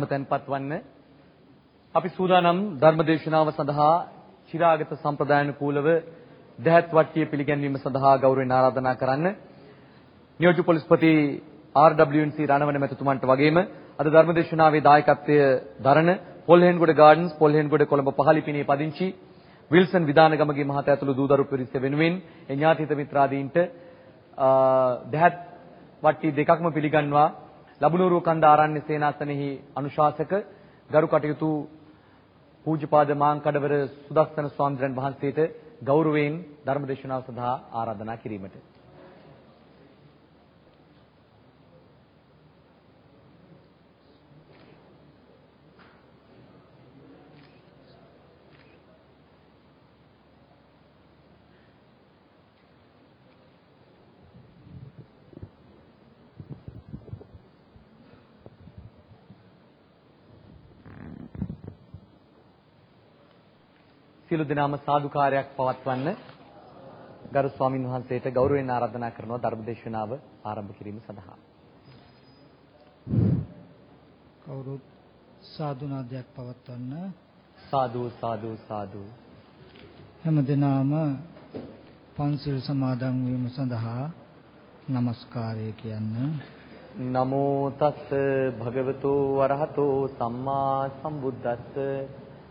සියල්ලම තැන්පත් වන්න. අපි සූදානම් ධර්මදේශනාව සඳහා චිරාගත සම්ප්‍රදායනුකූලව දැහත් වට්ටිය පිළිගැන්වීම සඳහා ගෞරවයෙන් ආරාධනා කරන්න. නියෝජ්‍ය පොලිස්පති RWNC රණවන මැතිතුමන්ට වගේම අද ධර්මදේශනාවේ දායකත්වය දරන පොල්හෙන්ගොඩ ගාඩන්ස් පොල්හෙන්ගොඩ කොළඹ පහලිපිනේ පදිංචි විල්සන් විදානගමගේ මහතා ඇතුළු දූදරු පිරිස වෙනුවෙන් එඥාතිත මිත්‍රාදීන්ට දැහත් වට්ටි දෙකක්ම පිළිගන්වා ලබුනුරුව කන්ද ආරණ්‍ය සේනාසනෙහි අනුශාසක ගරු කටයුතු පූජ්‍යපාද මාංකඩවර සුදස්සන ස්වාමීන් වහන්සේට ගෞරවයෙන් ධර්මදේශනාව සඳහා ආරාධනා කිරීමට සියලු දෙනාම සාදුකාරයක් පවත්වන්න ගරු ස්වාමින් වහන්සේට ගෞරවයෙන් ආරාධනා කරනවා ධර්මදේශනාව ආරම්භ කිරීම සඳහා. කවුරුත් සාදු නාදයක් පවත්වන්න? සාදු සාදු සාදු. හැම දිනාම පන්සිල් සමාදන් වීම සඳහා নমස්කාරය කියන්න. නමෝ තස් භගවතු වරහතෝ සම්මා සම්බුද්දස්ස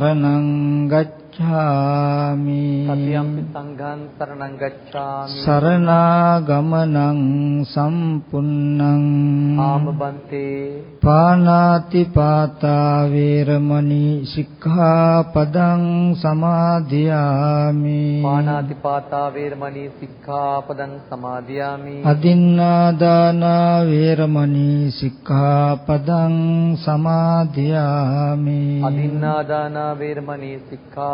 සරණං ගච්ඡාමි. තතියම්පි සංඝං සරණං ගච්ඡාමි. සරණාගමනං සම්පුන්නං. ආමබන්තේ. පානාති පාතා වේරමණී සික්ඛාපදං සමාදියාමි පානාති පාතා වේරමණී සික්ඛාපදං සමාදියාමි අදින්නාදාන වේරමණී සික්ඛාපදං සමාදියාමි අදින්නාදාන වේරමණී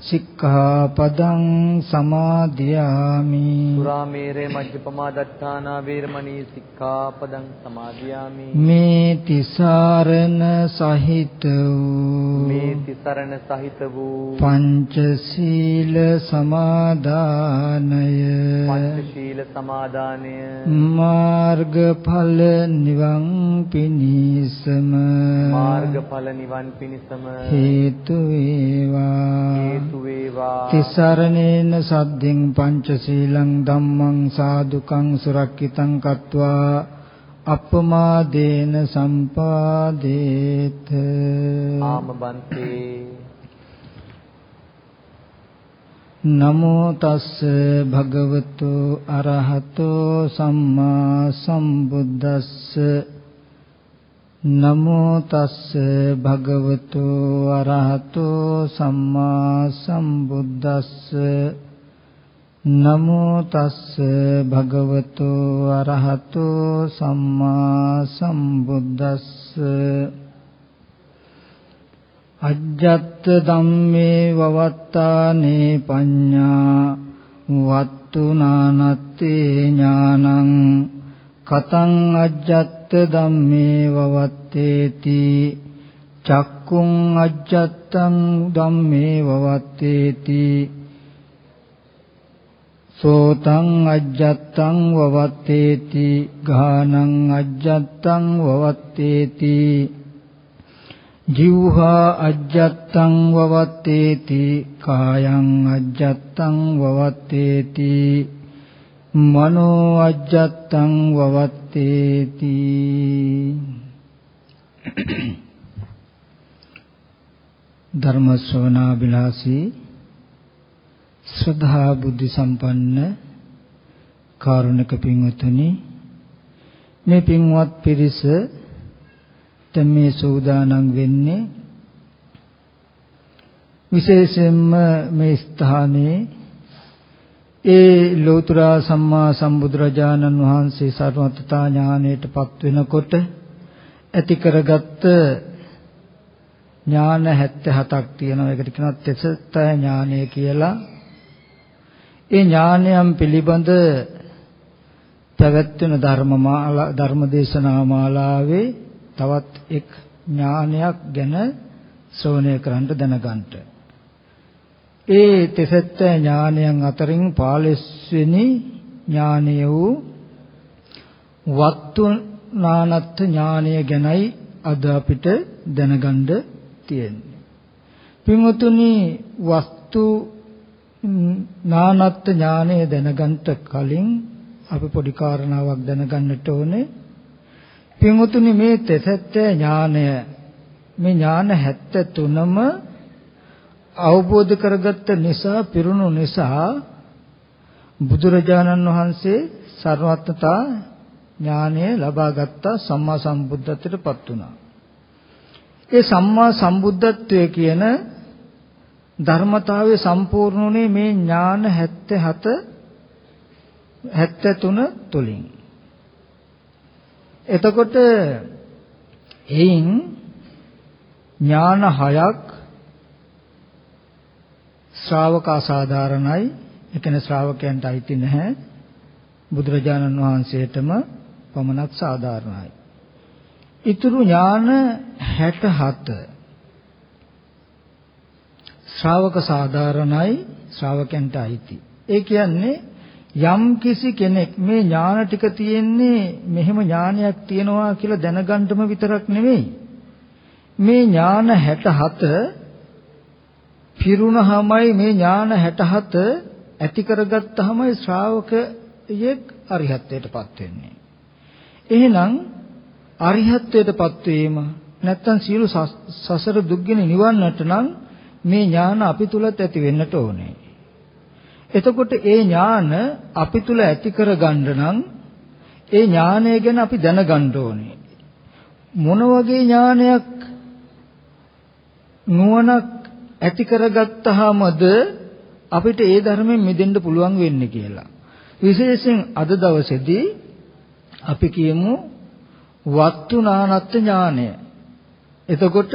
සික්ඛාපදං සමාදියාමි සුරාමේරේ මජ්ජපමා දත්තානා වේරමණී සික්ඛාපදං සමාදියාමි මේ තිසරණ සහිත වූ මේ තිසරණ සහිත වූ පංචශීල සමාදානය පංචශීල සමාදානය මාර්ගඵල නිවන් පිණිසම මාර්ගඵල නිවන් පිණිසම හේතු වේවා හේතු වේවා. තිසරණේන සද්දින් පංචශීලං ධම්මං සාදුකං සුරක්කිතං කତ୍වා අප්පමාදේන සම්පාදේත. ආම බන්තේ නමෝ තස්ස භගවතු අරහතෝ සම්මා සම්බුද්දස්ස නමෝ තස්ස භගවතු අරහතෝ සම්මා සම්බුද්දස්ස. නමෝ තස්ස භගවතු අරහතෝ සම්මා සම්බුද්දස්ස. අජ්ජත් ධම්මේ වවත්තානේ පඤ්ඤා. වත්තු නානත්තේ ඥානං. කතං අජ්ජත් ධම්මේ වවත්තේති චක්කුං අජ්ජත්තං ධම්මේ වවත්තේති සෝතං අජ්ජත්තං වවත්තේති। ගානං අජ්ජත්තං වවත්තේති। ජීවහා අජ්ජත්තං වවත්තේති। කායං අජ්ජත්තං වවත්තේති। මනෝ අජ්ජත්තං වවත්තේති. ධර්ම ශ්‍රවණා බිලාසී ශ්‍රද්ධා බුද්ධ සම්පන්න කාරුණික පින්වතුනි මේ පින්වත් පිරිස දැන් මේ සූදානම් වෙන්නේ විශේෂයෙන්ම මේ ස්ථානයේ ඒ ලෝතර සම්මා සම්බුදුරජාණන් වහන්සේ සර්වත්තා ඥාණයටපත් වෙනකොට ඇති කරගත්ත ඥාන 77ක් තියෙනවා ඒකට කියනවා තෙසත්ය ඥානය කියලා ඒ ඥානයන් පිළිබඳ පැවැත්වෙන ධර්මමාලා ධර්මදේශනා මාලාවේ තවත් එක් ඥානයක් ගැන ශ්‍රවණය කරන්න දැනගන්න. ඒ තෙසත්ත ඥානයන් අතරින් 15 වෙනි ඥානය වූ වත්තු නානත් ඥානය ගැනයි අද අපිට දැනගන්න තියෙන්නේ. පින්වතුනි වස්තු නානත් ඥානය දැනගන්න කලින් අපි පොඩි කාරණාවක් දැනගන්නට ඕනේ. පින්වතුනි මේ තෙසත්ත්‍ය ඥානය මේ ඥාන 73ම අවබෝධ කරගත්ත නිසා පිරුණු නිසා බුදුරජාණන් වහන්සේ සර්වත්තා ඥානය ලබාගත් සම්මා සම්බුද්ධත්වයටපත් වුණා. ඒ සම්මා සම්බුද්ධත්වය කියන ධර්මතාවයේ සම්පූර්ණුනේ මේ ඥාන 77 73 තුලින්. එතකොට එයින් ඥාන හයක් ශ්‍රාවක අසාධාරණයි ඒ කියන්නේ ශ්‍රාවකයන්ට අයිති නැහැ බුදුරජාණන් වහන්සේටම පමණක් සාධාරණයි. ඊතුරු ඥාන 67 ශ්‍රාවක සාධාරණයි ශ්‍රාවකයන්ට අයිති. ඒ කියන්නේ යම් කිසි කෙනෙක් මේ ඥාන ටික තියෙන්නේ මෙහෙම ඥානයක් තියෙනවා කියලා දැනගන්නම විතරක් නෙවෙයි. මේ ඥාන 67 පිරුණහමයි මේ ඥාන 67 ඇති කරගත්තාමයි ශ්‍රාවකයෙක් අරිහත්ත්වයටපත් වෙන්නේ. එහෙනම් අරිහත්ත්වයටපත් වීම නැත්තම් සියලු සසර දුක්ගෙන නිවන්නට නම් මේ ඥාන අපි තුලත් ඇති වෙන්නට ඕනේ. එතකොට ඒ ඥාන අපි තුල ඇති කරගන්න නම් ඒ ඥානය ගැන අපි දැනගන්න ඕනේ. මොන වගේ ඥානයක් නුවණක් ඇති කරගත්තාමද අපිට ඒ ධර්මයෙන් මිදෙන්න පුළුවන් වෙන්නේ කියලා. විශේෂයෙන් අද දවසේදී අපි කියමු වත්තුනානත් ඥානය. එතකොට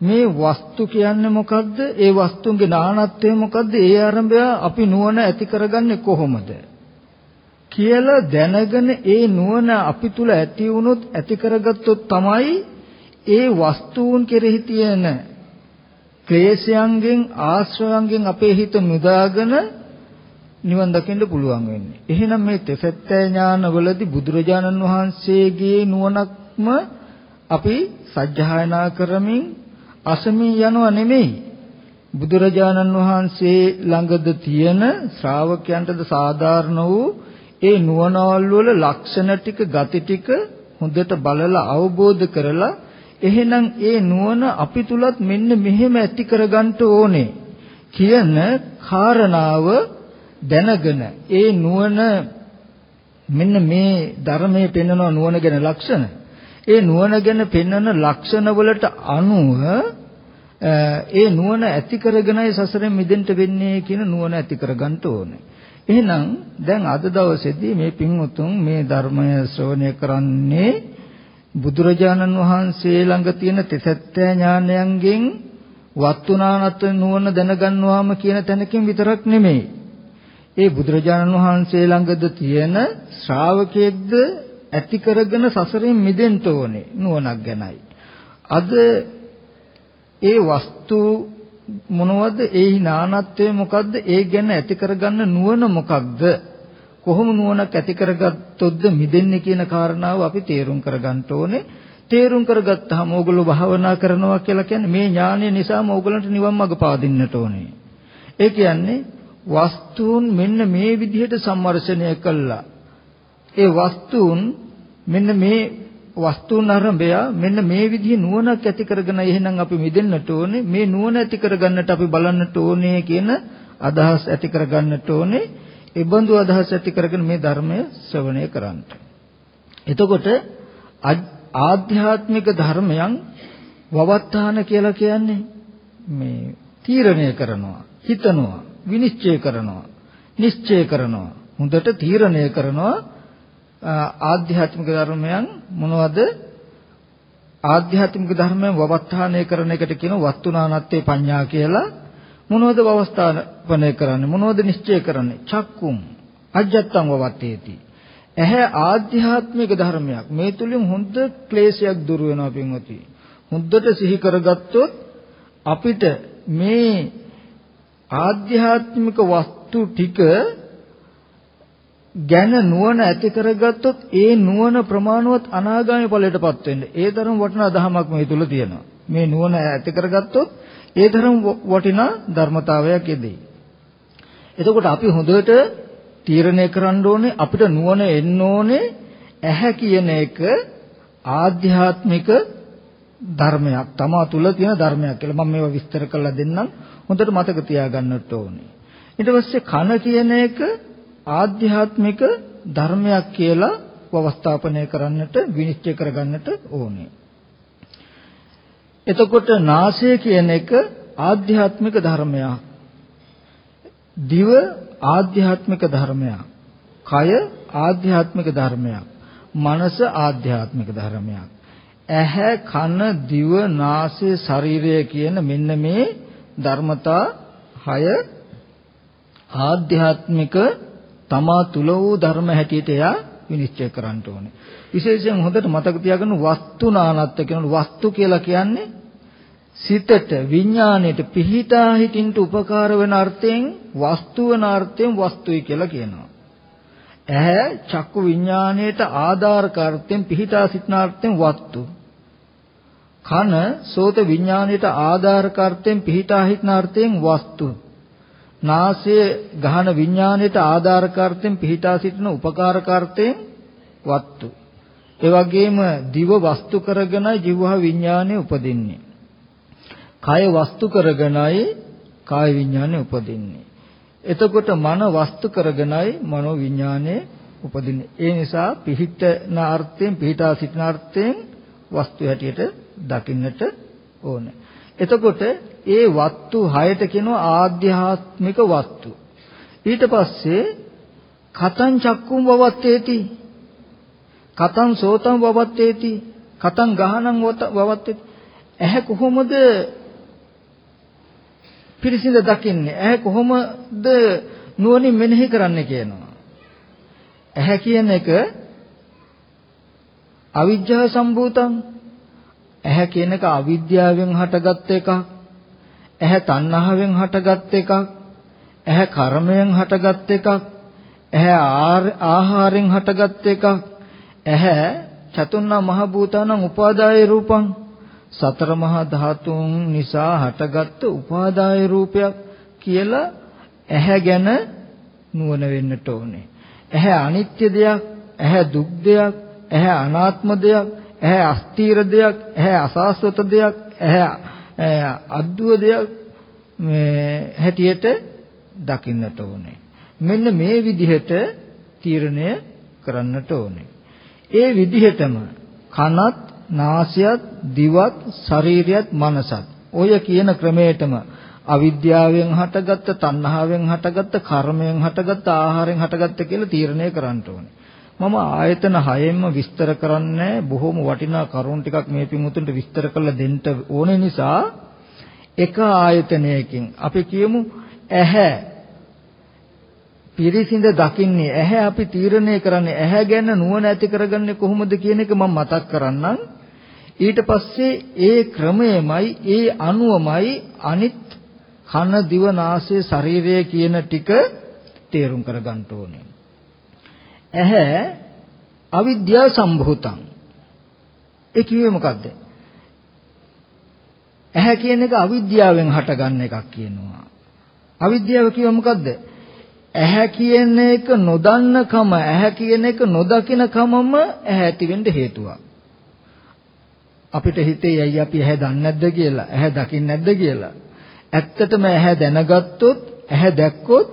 මේ වස්තු කියන්නේ මොකද්ද? ඒ වස්තුන්ගේ නානත්වය මොකද්ද? ඒ ආරම්භය අපි නුවණ ඇති කරගන්නේ කොහොමද? කියලා දැනගෙන ඒ නුවණ අපි තුල ඇති වුණොත් ඇති කරගත්තොත් තමයි ඒ වස්තුන් කෙරෙහි තියෙන ක්ලේශයන්ගෙන් ආශ්‍රවයන්ගෙන් අපේ හිත මුදාගෙන නිවන් දකින්න පුළුවන් වෙන්නේ. එහෙනම් මේ තෙසත්ත්‍ය ඥානවලදී බුදුරජාණන් වහන්සේගේ නුවණක්ම අපි සජ්ජායනා කරමින් අසමින් යනවා නෙමෙයි. බුදුරජාණන් වහන්සේ ළඟද තියෙන ශ්‍රාවකයන්ටද සාධාරණ වූ ඒ නුවණවල් වල ලක්ෂණ ටික ගති ටික හොඳට බලලා අවබෝධ කරලා එහෙනම් ඒ නුවණ අපි තුලත් මෙන්න මෙහෙම ඇති කරගන්න ඕනේ කියන කාරණාව දැනගෙන ඒ නුවණ මෙන්න මේ ධර්මයේ පෙන්වන නුවණ ගැන ලක්ෂණ ඒ නුවණ ගැන පෙන්වන ලක්ෂණ වලට අනුව ඒ නුවණ ඇති කරගෙනයි සසරෙන් මිදෙන්න වෙන්නේ කියන නුවණ ඇති කරගන්න ඕනේ. එහෙනම් දැන් අද දවසේදී මේ පින්වුතුන් මේ ධර්මය ශ්‍රවණය කරන්නේ බුදුරජාණන් වහන්සේ ළඟ තියෙන තෙසත්ත්‍ය ඥානයන්ගෙන් වත්තුනානත් නුවණ දැනගන්නවාම කියන තැනකින් විතරක් නෙමෙයි. ඒ බුදුරජාණන් වහන්සේ ළඟද තියෙන ශ්‍රාවකයෙක්ද ඇති කරගෙන සසරෙන් මිදෙන්න ඕනේ නුවණක් ගැනයි. අද ඒ වස්තු මොනවද? ඒ නානත්වය මොකද්ද? ඒ ගැන ඇති කරගන්න නුවණ මොකක්ද? කොහොම නුවණක් ඇති කරගත්තොත්ද මිදෙන්නේ කියන කාරණාව අපි තේරුම් කරගන්න ඕනේ. තේරුම් කරගත්තාම ඕගොල්ලෝ භාවනා කරනවා කියලා කියන්නේ මේ ඥානය නිසාම ඕගොල්ලන්ට නිවන් මඟ පාදින්නට ඕනේ. ඒ කියන්නේ වස්තුන් මෙන්න මේ විදිහට සම්මර්ෂණය කළා. ඒ වස්තුන් මෙන්න මේ වස්තුන් අරඹය මෙන්න මේ විදිහේ නුවණක් ඇති කරගෙන එහෙනම් අපි මිදෙන්නට ඕනේ මේ නුවණ ඇති කරගන්නට අපි බලන්නට ඕනේ කියන අදහස් ඇති කරගන්නට ඕනේ ඒ බඳු අදහස් ඇති කරගෙන මේ ධර්මය ශ්‍රවණය කරන්න. එතකොට ආධ්‍යාත්මික ධර්මයන් වවත්තාන කියලා කියන්නේ මේ තීරණය කරනවා, හිතනවා, විනිශ්චය කරනවා, නිශ්චය කරනවා, හොඳට තීරණය කරනවා ආධ්‍යාත්මික ධර්මයන් මොනවද? ආධ්‍යාත්මික ධර්මයන් වවත්තානය කරන එකට කියන වස්තුනානත්තේ පඤ්ඤා කියලා මොනවද වවස්ථාපනය කරන්නේ? මොනවද නිශ්චය කරන්නේ? චක්කුම් අජත්තං වවත්තේති. ඇහැ ආධ්‍යාත්මික ධර්මයක්. මේ තුලින් හොඳ ක්ලේශයක් දුර වෙනවා පින්වති හොඳට සිහි කරගත්තොත් අපිට මේ ආධ්‍යාත්මික වස්තු ටික ගැන නුවණ ඇති කරගත්තොත් ඒ නුවණ ප්‍රමාණවත් අනාගාමී ඵලයටපත් වෙන්න. ඒ තරම් වටිනා ධමයක් මේ තුල තියෙනවා. මේ නුවණ ඇති කරගත්තොත් ඒ තරම් වටිනා ධර්මතාවයක් එදෙයි. එතකොට අපි හොඳට තීරණය කරන්න ඕනේ අපිට නුවණ එන්න ඕනේ ඇහැ කියන එක ආධ්‍යාත්මික ධර්මයක්. තමා තුල තියෙන ධර්මයක් කියලා මම මේවා විස්තර කරලා දෙන්නම්. හොඳට මතක තියාගන්නට ඕනේ. ඊට පස්සේ කන කියන එක ආධ්‍යාත්මික ධර්මයක් කියලා වවස්ථාපනය කරන්නට විනිශ්චය කරගන්නට ඕනේ. එතකොට නාසය කියන එක ආධ්‍යාත්මික ධර්මයක්. දිව ආධ්‍යාත්මික ධර්මයක්. කය ආධ්‍යාත්මික ධර්මයක්. මනස ආධ්‍යාත්මික ධර්මයක්. ඇහැ කන දිව නාසය ශරීරය කියන මෙන්න මේ ධර්මතා හය ආධ්‍යාත්මික තමා තුල වූ ධර්ම හැටියට එයා විනිශ්චය කරන්න ඕනේ. විශේෂයෙන් හොඳට මතක තියාගන්න වස්තුනානත්ත කියන වස්තු කියලා කියන්නේ සිතට විඥාණයට පිහිටා හිටින්න උපකාර වෙන අර්ථයෙන් වස්තු වන අර්ථයෙන් වස්තුයි කියලා කියනවා. ඇහැ චක්කු විඥාණයට ආධාරක අර්ථයෙන් පිහිටා සිටින අර්ථයෙන් වස්තු. කන සෝත විඥාණයට ආධාරක අර්ථයෙන් පිහිටා හිටින අර්ථයෙන් වස්තු. නාසය ගහන විඥාණයට ආධාරකාර්ථයෙන් පිහිටා සිටින උපකාරකාර්ථයෙන් වත්තු. ඒ වගේම දිව වස්තු කරගෙනයි ජීවහ විඥානය උපදින්නේ. කය වස්තු කරගෙනයි කාය විඥානය උපදින්නේ. එතකොට මන වස්තු කරගෙනයි මනෝ විඥානය උපදින්නේ. ඒ නිසා පිහිටන අර්ථයෙන් පිහිටා සිටින අර්ථයෙන් වස්තු හැටියට දකින්නට ඕනේ. එතකොට ඒ වස්තු හයට කියනවා ආධ්‍යාත්මික වස්තු. ඊට පස්සේ කතං චක්කුම් වවත්තේති. කතං සෝතං වවත්තේති. කතං ගහනං වවත්තේති. ඇහැ කොහොමද පිරිසිඳ දකින්නේ? ඇහැ කොහොමද නුවණින් මෙනෙහි කරන්න කියනවා. ඇහැ කියන එක අවිජ්ජා සම්භූතං ඇහැ කියන එක අවිද්‍යාවෙන් හටගත් එකක්. ඇහැ තණ්හාවෙන් හටගත් එකක්. ඇහැ කර්මයෙන් හටගත් එකක්. ඇහැ ආහාරයෙන් හටගත් එකක්. ඇහැ චතුන්නා මහ භූතානං උපාදාය රූපං සතර මහා ධාතුන් නිසා හටගත් උපාදාය රූපයක් කියලා ඇහැ ගැන නුවණ වෙන්නට ඕනේ. ඇහැ අනිත්‍ය දෙයක්, ඇහැ දුක් දෙයක්, ඇහැ අනාත්ම දෙයක්, ඇහැ අස්තීර දෙයක්, ඇහැ අසාස්වත දෙයක්, ඇහැ අද්දුව දෙයක් මේ හැටියට දකින්නට ඕනේ. මෙන්න මේ විදිහට තීරණය කරන්නට ඕනේ. ඒ විදිහටම කනත්, නාසයත්, දිවත්, ශරීරයත්, මනසත් ඔය කියන ක්‍රමයටම අවිද්‍යාවෙන් හටගත්ත, තණ්හාවෙන් හටගත්ත, කර්මයෙන් හටගත්ත, ආහාරයෙන් හටගත්ත කියලා තීරණය කරන්න ඕනේ. මම ආයතන හයෙන්ම විස්තර කරන්නේ බොහොම වටිනා කරුණු ටිකක් මේ පිමුතුන්ට විස්තර කරලා දෙන්න ඕනේ නිසා එක ආයතනයකින් අපි කියමු ඇහැ පිරිසිඳ දකින්නේ ඇහැ අපි තීරණය කරන්නේ ඇහැ ගැන නුවණ ඇති කරගන්නේ කොහොමද කියන එක මම මතක් කරන්නම්. ඊට පස්සේ ඒ ක්‍රමයමයි ඒ අනුවමයි අනිත් කන දිව නාසය ශරීරය කියන ටික තේරුම් කරගන්න ඕනේ. ඇහැ අවිද්‍යා සම්භූතං. ඒ කිව්වේ මොකද්ද? ඇහැ කියන එක අවිද්‍යාවෙන් හටගන්න එකක් කියනවා. අවිද්‍යාව කියව මොකද්ද? ඇහැ කියන එක නොදන්නකම ඇහැ කියන එක නොදකිනකමම ඇහැ ඇති වෙන්න හේතුවක්. අපිට හිතේ ඇයි අපි ඇහැ දන්නේ නැද්ද කියලා ඇහැ දකින්නේ නැද්ද කියලා. ඇත්තටම ඇහැ දැනගත්තොත් ඇහැ දැක්කොත්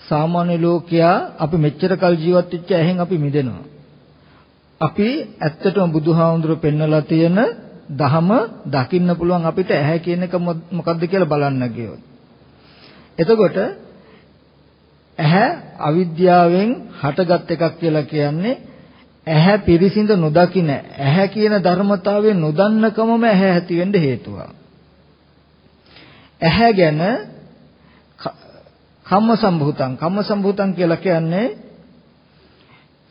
සාමාන්‍ය ලෝකයා අපි මෙච්චර කල් ජීවත් වෙච්ච ඇහෙන් අපි මිදෙනවා. අපි ඇත්තටම බුදුහාමුදුරුව පෙන්නලා තියෙන දහම දකින්න පුළුවන් අපිට ඇහැ කියන එක මොකද්ද කියලා බලන්න ගියොත්. එතකොට ඇහැ අවිද්‍යාවෙන් හටගත් එකක් කියලා කියන්නේ ඇහැ පිරිසිඳ නොදකින ඇහැ කියන ධර්මතාවය නොදන්නකමම ඇහැ ඇති වෙන්න හේතුවක්. ඇහැ ගැන කම්ම සම්භූතං කම්ම සම්භූතං කියලා කියන්නේ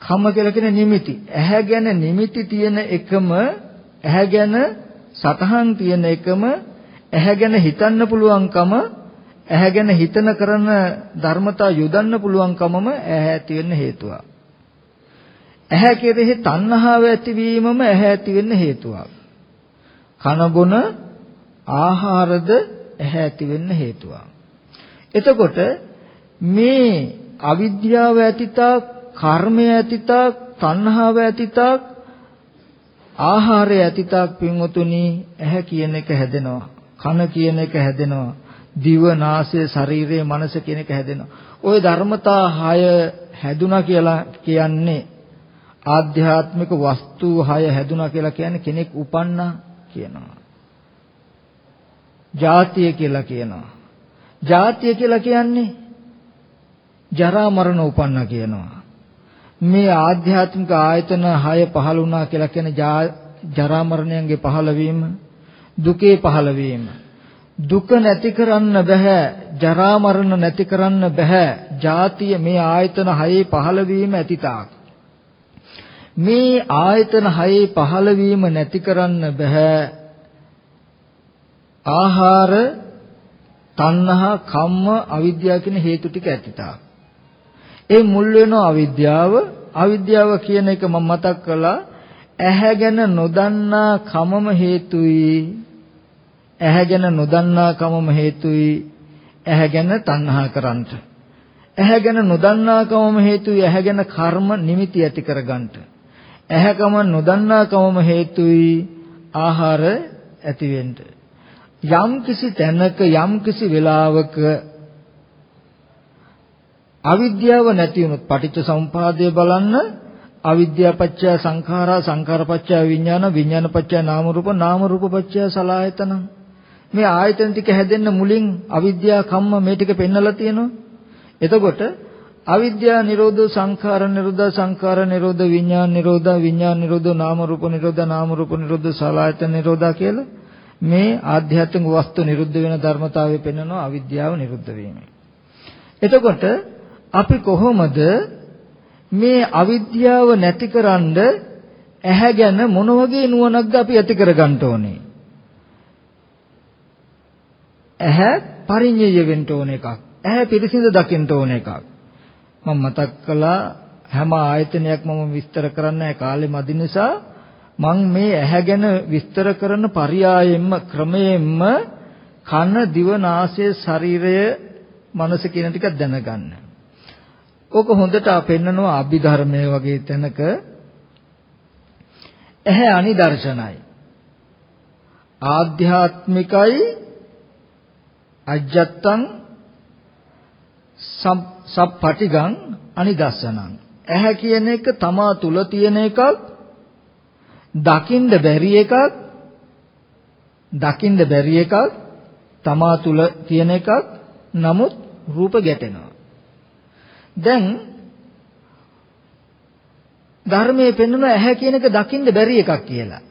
කම්ම කියලා කියන්නේ නිමිති. ඇහැ ගැන නිමිති තියෙන එකම ඇහැ ගැන සතහන් තියෙන එකම ඇහැ ගැන හිතන්න පුළුවන්කම ඇහැ ගැන හිතන කරන ධර්මතා යොදන්න පුළුවන්කමම ඇහැ ඇති වෙන්න හේතුවක්. ඇහැ කෙරෙහි තණ්හාව ඇතිවීමම ඇහැ ඇති වෙන්න හේතුවක්. කන බොන ආහාරද ඇහැ ඇති වෙන්න හේතුවක්. එතකොට මේ අවිද්‍යාව ඇතිතා, කර්මය ඇතිතා, තණ්හාව ඇතිතා, ආහාරය ඇතිතා පින්වතුනි ඇහැ කියන එක හැදෙනවා. කන කියන එක හැදෙනවා. දිව නාසය ශරීරය මනස කියන එක හැදෙනවා. ওই ධර්මතා 6 හැදුනා කියලා කියන්නේ ආධ්‍යාත්මික වස්තු 6 හැදුනා කියලා කියන්නේ කෙනෙක් උපන්නා කියනවා. ජාතිය කියලා කියනවා. ජාතිය කියලා කියන්නේ ජරා මරණ උපන්නා කියනවා. මේ ආධ්‍යාත්මික ආයතන 6 පහළ වුණා කියලා කියන්නේ ජරා මරණයන්ගේ පහළවීම දුකේ පහළවීම දුක නැති කරන්න බෑ ජරා මරණ නැති කරන්න බෑ ජාතිය මේ ආයතන හයේ පහළ වීම ඇතිතාක් මේ ආයතන හයේ පහළ වීම නැති කරන්න බෑ ආහාර තණ්හා කම්ම අවිද්‍යාව කියන හේතු ටික ඇතිතාක් ඒ මුල් වෙන අවිද්‍යාව අවිද්‍යාව කියන එක මම මතක් කළා ඇහැ ගැන නොදන්නා කමම හේතුයි. ඇහැ ගැන නොදන්නා කමම හේතුයි ඇහැ ගැන තණ්හා කරන්ට. ඇහැ ගැන නොදන්නා කමම හේතුයි ඇහැ ගැන කර්ම නිමිති ඇති කරගන්නට. ඇහැකම නොදන්නා කමම හේතුයි ආහාර ඇති වෙන්න. යම් කිසි තැනක යම් කිසි වෙලාවක අවිද්‍යාව නැති වුණොත් පටිච්ච සමුපාදය බලන්න අවිද්‍යාව පත්‍ය සංඛාරා සංඛාර පත්‍ය විඥාන විඥාන පත්‍ය නාම රූප නාම රූප පත්‍ය සලආයතන මේ ආයතන ටික හැදෙන්න මුලින් අවිද්‍යාව කම්ම මේ ටික පෙන්නලා තියෙනවා. එතකොට අවිද්‍යාව නිරෝධ සංඛාර නිරෝධ සංඛාර නිරෝධ විඥාන නිරෝධ විඥාන නිරෝධ නාම රූප නිරෝධ නාම රූප නිරෝධ සලආයතන නිරෝධ කියලා මේ ආධ්‍යාත්මික වස්තු නිරුද්ධ වෙන ධර්මතාවය පෙන්වනවා අවිද්‍යාව නිරුද්ධ වීම. එතකොට අපි කොහොමද මේ අවිද්‍යාව නැතිකරන්න ඇහැ ගැන මොන වගේ නුවණක්ද අපි ඇති කරගන්න ඕනේ? ඇහැ පරිඤ්ඤය වෙන්න ඕන එකක්. ඇහැ පිරිසිදු දකින්න ඕන එකක්. මම මතක් කළා හැම ආයතනයක්ම මම විස්තර කරන්න කාලේ මදි නිසා මම මේ ඇහැ ගැන විස්තර කරන පරයයෙන්ම ක්‍රමයෙන්ම කන දිව නාසය ශරීරය මනස කියන ටික දැනගන්න. ඕක හොඳට පෙන්නනවා අභිධර්මයේ වගේ තැනක ඇහැ අනිදර්ශනයි. ආධ්‍යාත්මිකයි අජ්ජත්තං සප්පටිගං අනිදස්සනං. ඇහැ කියන එක තමා තුල තියෙන එකක් දකින්න බැරි එකක් දකින්න බැරි එකක් තමා තුල තියෙන එකක් නමුත් රූප ගැටෙනවා. දැන් ධර්මයේ පෙන්වන ඇහැ කියන එක දකින්න බැරි එකක් කියලා.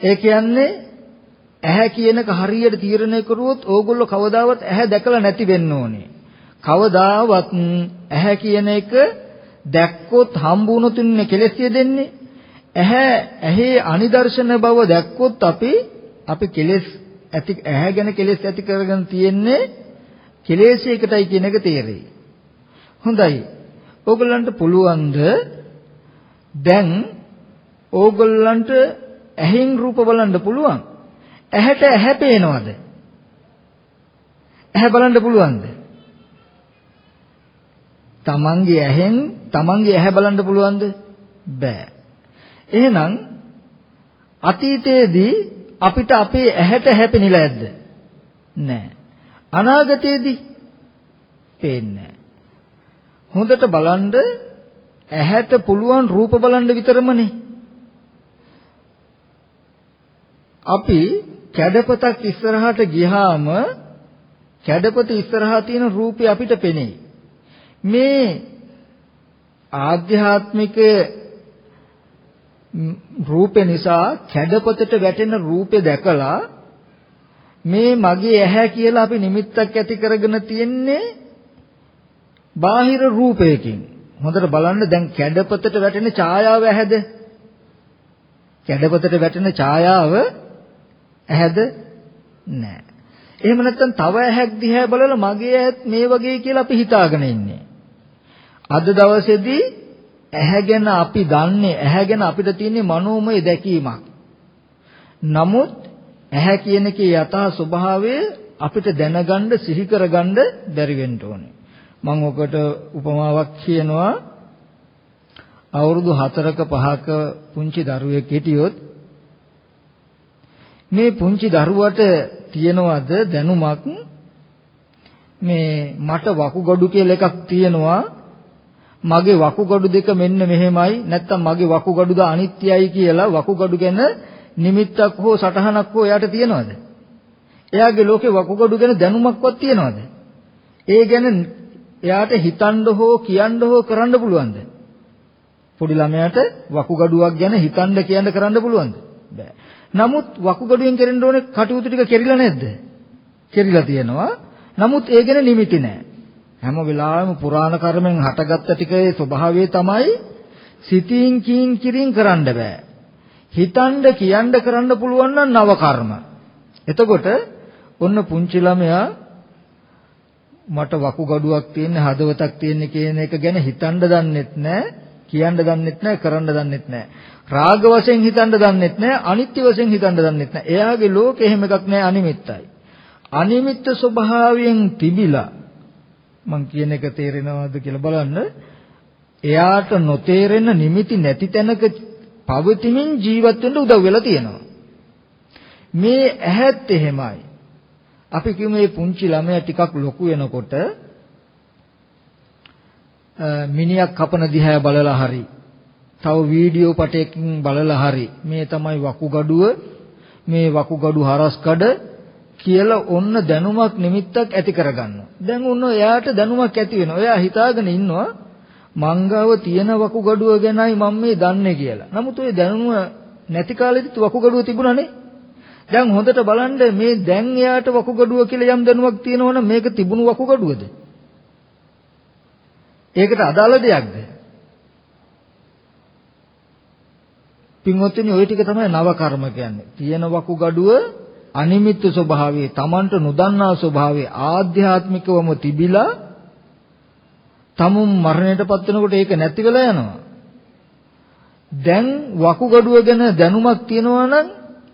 ඒ කියන්නේ ඇහැ කියනක හරියට තීරණය කරුවොත් ඕගොල්ලෝ කවදාවත් ඇහැ දැකලා නැති වෙන්න ඕනේ. කවදාවත් ඇහැ කියන එක දැක්කොත් හම්බුනොත් ඉන්නේ කෙලෙස් දෙන්නේ. ඇහැ ඇහි අනිදර්ශන බව දැක්කොත් අපි අපි කෙලෙස් ඇති ඇහැ ගැන කෙලෙස් ඇති කරගෙන තියෙන්නේ කෙලෙසයකටයි කියන එක තේරෙයි. හොඳයි. ඕගොල්ලන්ට පුළුවන්ද දැන් ඕගොල්ලන්ට ඇහෙන් රූප බලන්න පුළුවන්. ඇහැට ඇහැ පේනවද? ඇහැ බලන්න පුළුවන්ද? තමන්ගේ ඇහෙන් තමන්ගේ ඇහැ බලන්න පුළුවන්ද? බෑ. එහෙනම් අතීතයේදී අපිට අපේ ඇහැට හැපෙනිලා ඇද්ද? නෑ. අනාගතයේදී පේන්නේ හොඳට බලන්න ඇහැට පුළුවන් රූප බලන්න විතරමනේ. අපි කැඩපතක් ඉස්සරහට ගියාම කැඩපත ඉස්සරහා තියෙන රූපේ අපිට පෙනෙයි. මේ ආධ්‍යාත්මික රූපේ නිසා කැඩපතට වැටෙන රූපේ දැකලා මේ මගේ ඇහැ කියලා අපි නිමිත්තක් ඇති කරගෙන තියෙන්නේ බාහිර රූපයකින්. හොඳට බලන්න දැන් කැඩපතට වැටෙන ඡායාව ඇහැද? කැඩපතට වැටෙන ඡායාව ඇහැද? නැහැ. එහෙම නැත්නම් තව ඇහැක් දිහා බලලා මගේ ඇහත් මේ වගේ කියලා අපි හිතාගෙන ඉන්නේ. අද දවසේදී ඇහැ ගැන අපි දන්නේ ඇහැ ගැන අපිට තියෙන මනෝමය දැකීමක්. නමුත් ඇහැ කියන එකේ යථා ස්වභාවය අපිට දැනගන්න සිහි කරගන්න බැරි වෙන්න ඕනේ. මම ඔකට උපමාවක් කියනවා අවුරුදු 4ක 5ක පුංචි දරුවෙක් හිටියොත් මේ පුංචි දරුවට තියනවද දැනුමක් මේ මට වකුගඩු කියලා එකක් තියෙනවා මගේ වකුගඩු දෙක මෙන්න මෙහෙමයි නැත්තම් මගේ වකුගඩුද අනිත්‍යයි කියලා වකුගඩු ගැන නිමිත්තක් හෝ සටහනක් හෝ එයාට තියනවද? එයාගේ ලෝකේ වකුගඩු ගැන දැනුමක්වත් තියනවද? ඒ ගැන එයාට හිතන්න හෝ කියන්න හෝ කරන්න පුළුවන්ද? පොඩි ළමයාට වකුගඩුවක් ගැන හිතන්න කියන්න කරන්න පුළුවන්ද? බෑ. නමුත් වකුගඩුවෙන් කෙරෙන්න ඕනේ කටයුතු ටික කෙරිලා නැද්ද? කෙරිලා තියෙනවා. නමුත් ඒ ගැන නිමිති නැහැ. හැම වෙලාවෙම පුරාණ කර්මෙන් හටගත්ත ටිකේ ස්වභාවය තමයි සිතින් කින් කිරින් කරන්න බෑ. හිතන්න කියන්න කරන්න පුළුවන් නම් නව කර්ම. එතකොට ඔන්න පුංචි ළමයා මට වකුගඩුවක් තියෙන හදවතක් තියෙන කියන එක ගැන හිතන්න දන්නෙත් නැහැ, කියන්න දන්නෙත් නැහැ, කරන්න දන්නෙත් නැහැ. රාග වශයෙන් හිතන්න දන්නෙත් නැහැ, අනිත්‍ය වශයෙන් හිතන්න දන්නෙත් නැහැ. එයාගේ ලෝකෙ එහෙම එකක් නැහැ අනිමිත්තයි. අනිමිත්ත ස්වභාවයෙන් තිබිලා මං කියන එක තේරෙනවද කියලා බලන්න. එයාට නොතේරෙන නිමිති නැති තැනක පවතිමින් ජීවත් වෙන්න උදව් වෙලා තියෙනවා. මේ ඇහත් එහෙමයි. අපි කියමු මේ පුංචි ළමයා ටිකක් ලොකු වෙනකොට මිනිහක් කපන දිහා බලලා හරි තව වීඩියෝ පටයකින් බලලා හරි මේ තමයි වකුගඩුව මේ වකුගඩු හරස්කඩ කියලා ඔන්න දැනුමක් නිමිත්තක් ඇති කරගන්නවා. දැන් ඔන්න එයාට දැනුමක් ඇති වෙනවා. එයා හිතාගෙන ඉන්නවා මංගාව තියෙන වකුගඩුව ගැනයි මම මේ දන්නේ කියලා. නමුත් ওই දැනුම නැති කාලෙදිත් වකුගඩුව තිබුණානේ. දැන් හොඳට බලන්න මේ දැන් එයාට වකුගඩුව කියලා යම් දැනුමක් තියෙනවනම් මේක තිබුණු වකුගඩුවද? ඒකට අදාළ දෙයක්ද? පින්වත්නි ওই ටික තමයි නව කර්ම කියන්නේ. තියෙන වකුගඩුව අනිමිත්ත ස්වභාවයේ Tamanට නොදන්නා ස්වභාවයේ ආධ්‍යාත්මිකවම තිබිලා තමුන් මරණයටපත් වෙනකොට ඒක නැති වෙලා යනවා. දැන් වකුගඩුව ගැන දැනුමක් තියෙනවා නම්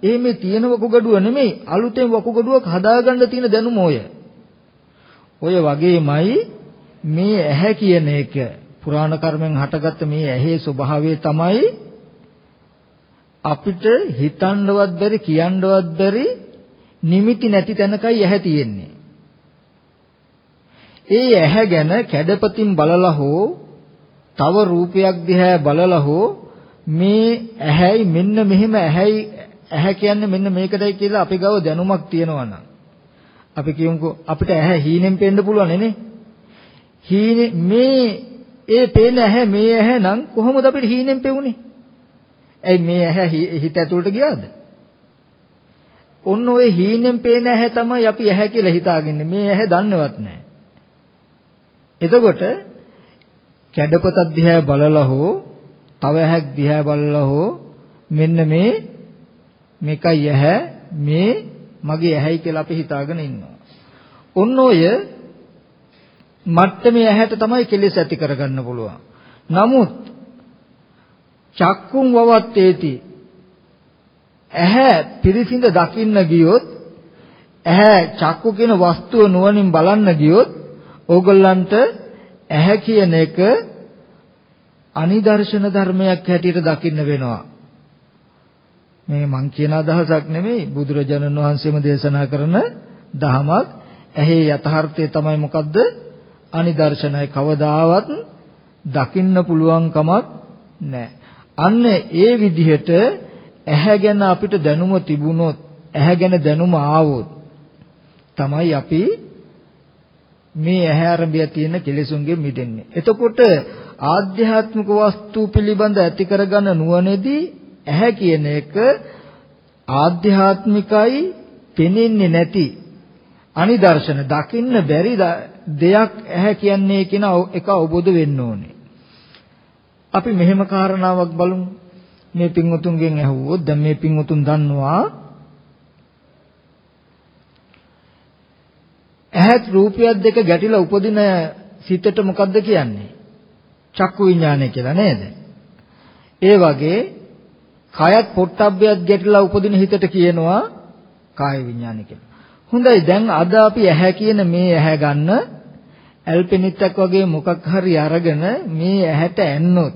ඒ මේ තියෙන වකුගඩුව නෙමෙයි අලුතෙන් වකුගඩුවක් හදාගන්න තියෙන දැනුම ඔය. ඔය වගේමයි මේ ඇහැ කියන එක පුරාණ කර්මෙන් හටගත්ත මේ ඇහි ස්වභාවය තමයි අපිට හිතන්නවත් බැරි කියන්නවත් බැරි නිමිති නැති තැනකයි ඇහැ තියෙන්නේ. ඒ ඇහැ ගැන කැඩපතින් බලලා හෝ තව රූපයක් දිහා බලලා හෝ මේ ඇහැයි මෙන්න මෙහෙම ඇහැයි ඇහැ කියන්නේ මෙන්න මේකටයි කියලා අපි ගාව දැනුමක් තියෙනවා නම් අපි කියමුකෝ අපිට ඇහැ හීනෙන් පේන්න පුළුවන් නේ හීනේ මේ ඒ පේන ඇහැ මේ ඇහැ නම් කොහොමද අපිට හීනෙන් පෙවුනේ ඇයි මේ ඇහැ හිත ඇතුළට ගියාද ඔන්න ඔය හීනෙන් පේන ඇහැ තමයි අපි ඇහැ කියලා හිතාගන්නේ. මේ ඇහැ දන්නවත් නැහැ. එතකොට කැඩපතක් දිහා බලලා හෝ තව ඇහැක් දිහා බලලා හෝ මෙන්න මේ මේකයි ඇහැ මේ මගේ ඇහැයි කියලා අපි හිතාගෙන ඉන්නවා. ඔන්න ඔය මට්ටමේ ඇහැට තමයි කෙලෙස් ඇති කරගන්න පුළුවන්. නමුත් චක්කුම් වවත්තේති ඇහැ පිරිසිඳ දකින්න ගියොත් ඇහැ චක්කු කියන වස්තුව නුවණින් බලන්න ගියොත් ඕගොල්ලන්ට ඇහැ කියන එක අනිදර්ශන ධර්මයක් හැටියට දකින්න වෙනවා. මේ මං කියන අදහසක් නෙමෙයි බුදුරජාණන් වහන්සේම දේශනා කරන දහමක්. ඇහි යථාර්ථය තමයි මොකද්ද? අනිදර්ශනයි කවදාවත් දකින්න පුළුවන් කමක් නැහැ. අන්න ඒ විදිහට ඇහැ ගැන අපිට දැනුම තිබුණොත් ඇහැ ගැන දැනුම ආවොත් තමයි අපි මේ ඇහැ ආරම්භය තියෙන කෙලෙසුන්ගෙන් මිදෙන්නේ. එතකොට ආධ්‍යාත්මික වස්තු පිළිබඳ ඇති කරගන්න නුවණේදී ඇහැ කියන එක ආධ්‍යාත්මිකයි පෙනෙන්නේ නැති අනිදර්ශන දකින්න බැරි දෙයක් ඇහැ කියන්නේ කියන එක අවබෝධ වෙන්න ඕනේ. අපි මෙහෙම කාරණාවක් බලමු. මේ පින්වතුන්ගෙන් ඇහුවොත් දැන් මේ පින්වතුන් දන්නවා ඇහත් රූපයක් දෙක ගැටිලා උපදින සිතට මොකද්ද කියන්නේ? චක්කු විඥානය කියලා නේද? ඒ වගේ කයත් පොට්ටබ්බයත් ගැටිලා උපදින හිතට කියනවා කාය විඥානය කියලා. හොඳයි දැන් අද අපි ඇහැ කියන මේ ඇහැ ගන්න ඇල්පෙනිත්තක් වගේ මොකක් හරි අරගෙන මේ ඇහැට ඇන්නොත්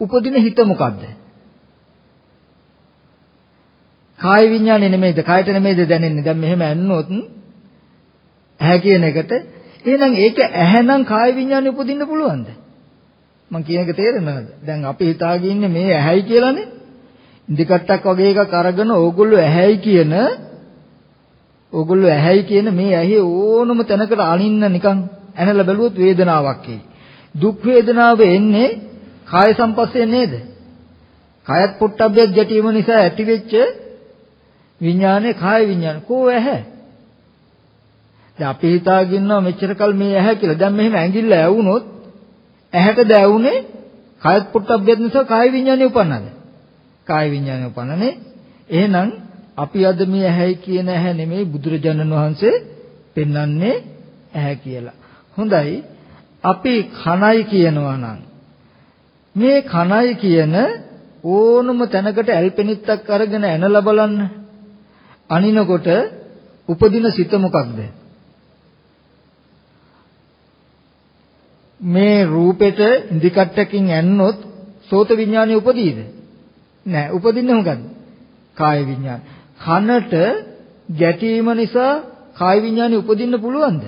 උපදින හිත මොකද්ද? කාය විඥානේ නෙමෙයිද? කායට නෙමෙයිද දැනෙන්නේ? දැන් මෙහෙම ඇන්නොත් ඇහැ කියන එකට එහෙනම් ඒක ඇහැනම් කාය විඥානේ උපදින්න පුළුවන්ද? මම කියන එක තේරෙනවද? දැන් අපි හිතාගෙන ඉන්නේ මේ ඇහැයි කියලානේ. ඉදිකට්ටක් වගේ එකක් අරගෙන ඕගොල්ලෝ ඇහැයි කියන ඕගොල්ලෝ ඇහැයි කියන මේ ඇහි ඕනම තැනකට අනින්න නිකන් ඇනලා බැලුවොත් වේදනාවක් එයි. දුක් වේදනාව එන්නේ කාය සම්පස්සේ නේද? කායත් පොට්ටබ්බයක් ගැටීම නිසා ඇතිවෙච්ච විඥානේ කාය විඥාන කෝ ඇහැ. දැන් අපි හිතාගෙන ඉන්නවා මෙච්චර කල් මේ ඇහැ කියලා. දැන් මෙහෙම ඇඟිල්ල ඇවුනොත් ඇහැට දැවුනේ කායත් පොට්ටබ්බයක් නිසා කාය විඥානේ උපන්නද? කාය විඥානේ උපන්නනේ. එහෙනම් අපි අද මේ ඇහැයි කියන ඇහැ නෙමෙයි බුදුරජාණන් වහන්සේ පෙන්වන්නේ ඇහැ කියලා. හොඳයි. අපි කණයි කියනවා නම් මේ කණයි කියන ඕනම තැනකට ඇල්පෙනිත්තක් අරගෙන ඇනලා බලන්න. අනිනකොට උපදින සිත මොකක්ද? මේ රූපෙට ඉදිකට්ටකින් ඇන්නොත් සෝත විඥානය උපදීද? නෑ. උපදින්නේ මොකද්ද? කාය විඥාන. කනට ගැටීම නිසා කාය විඥානය උපදින්න පුළුවන්ද?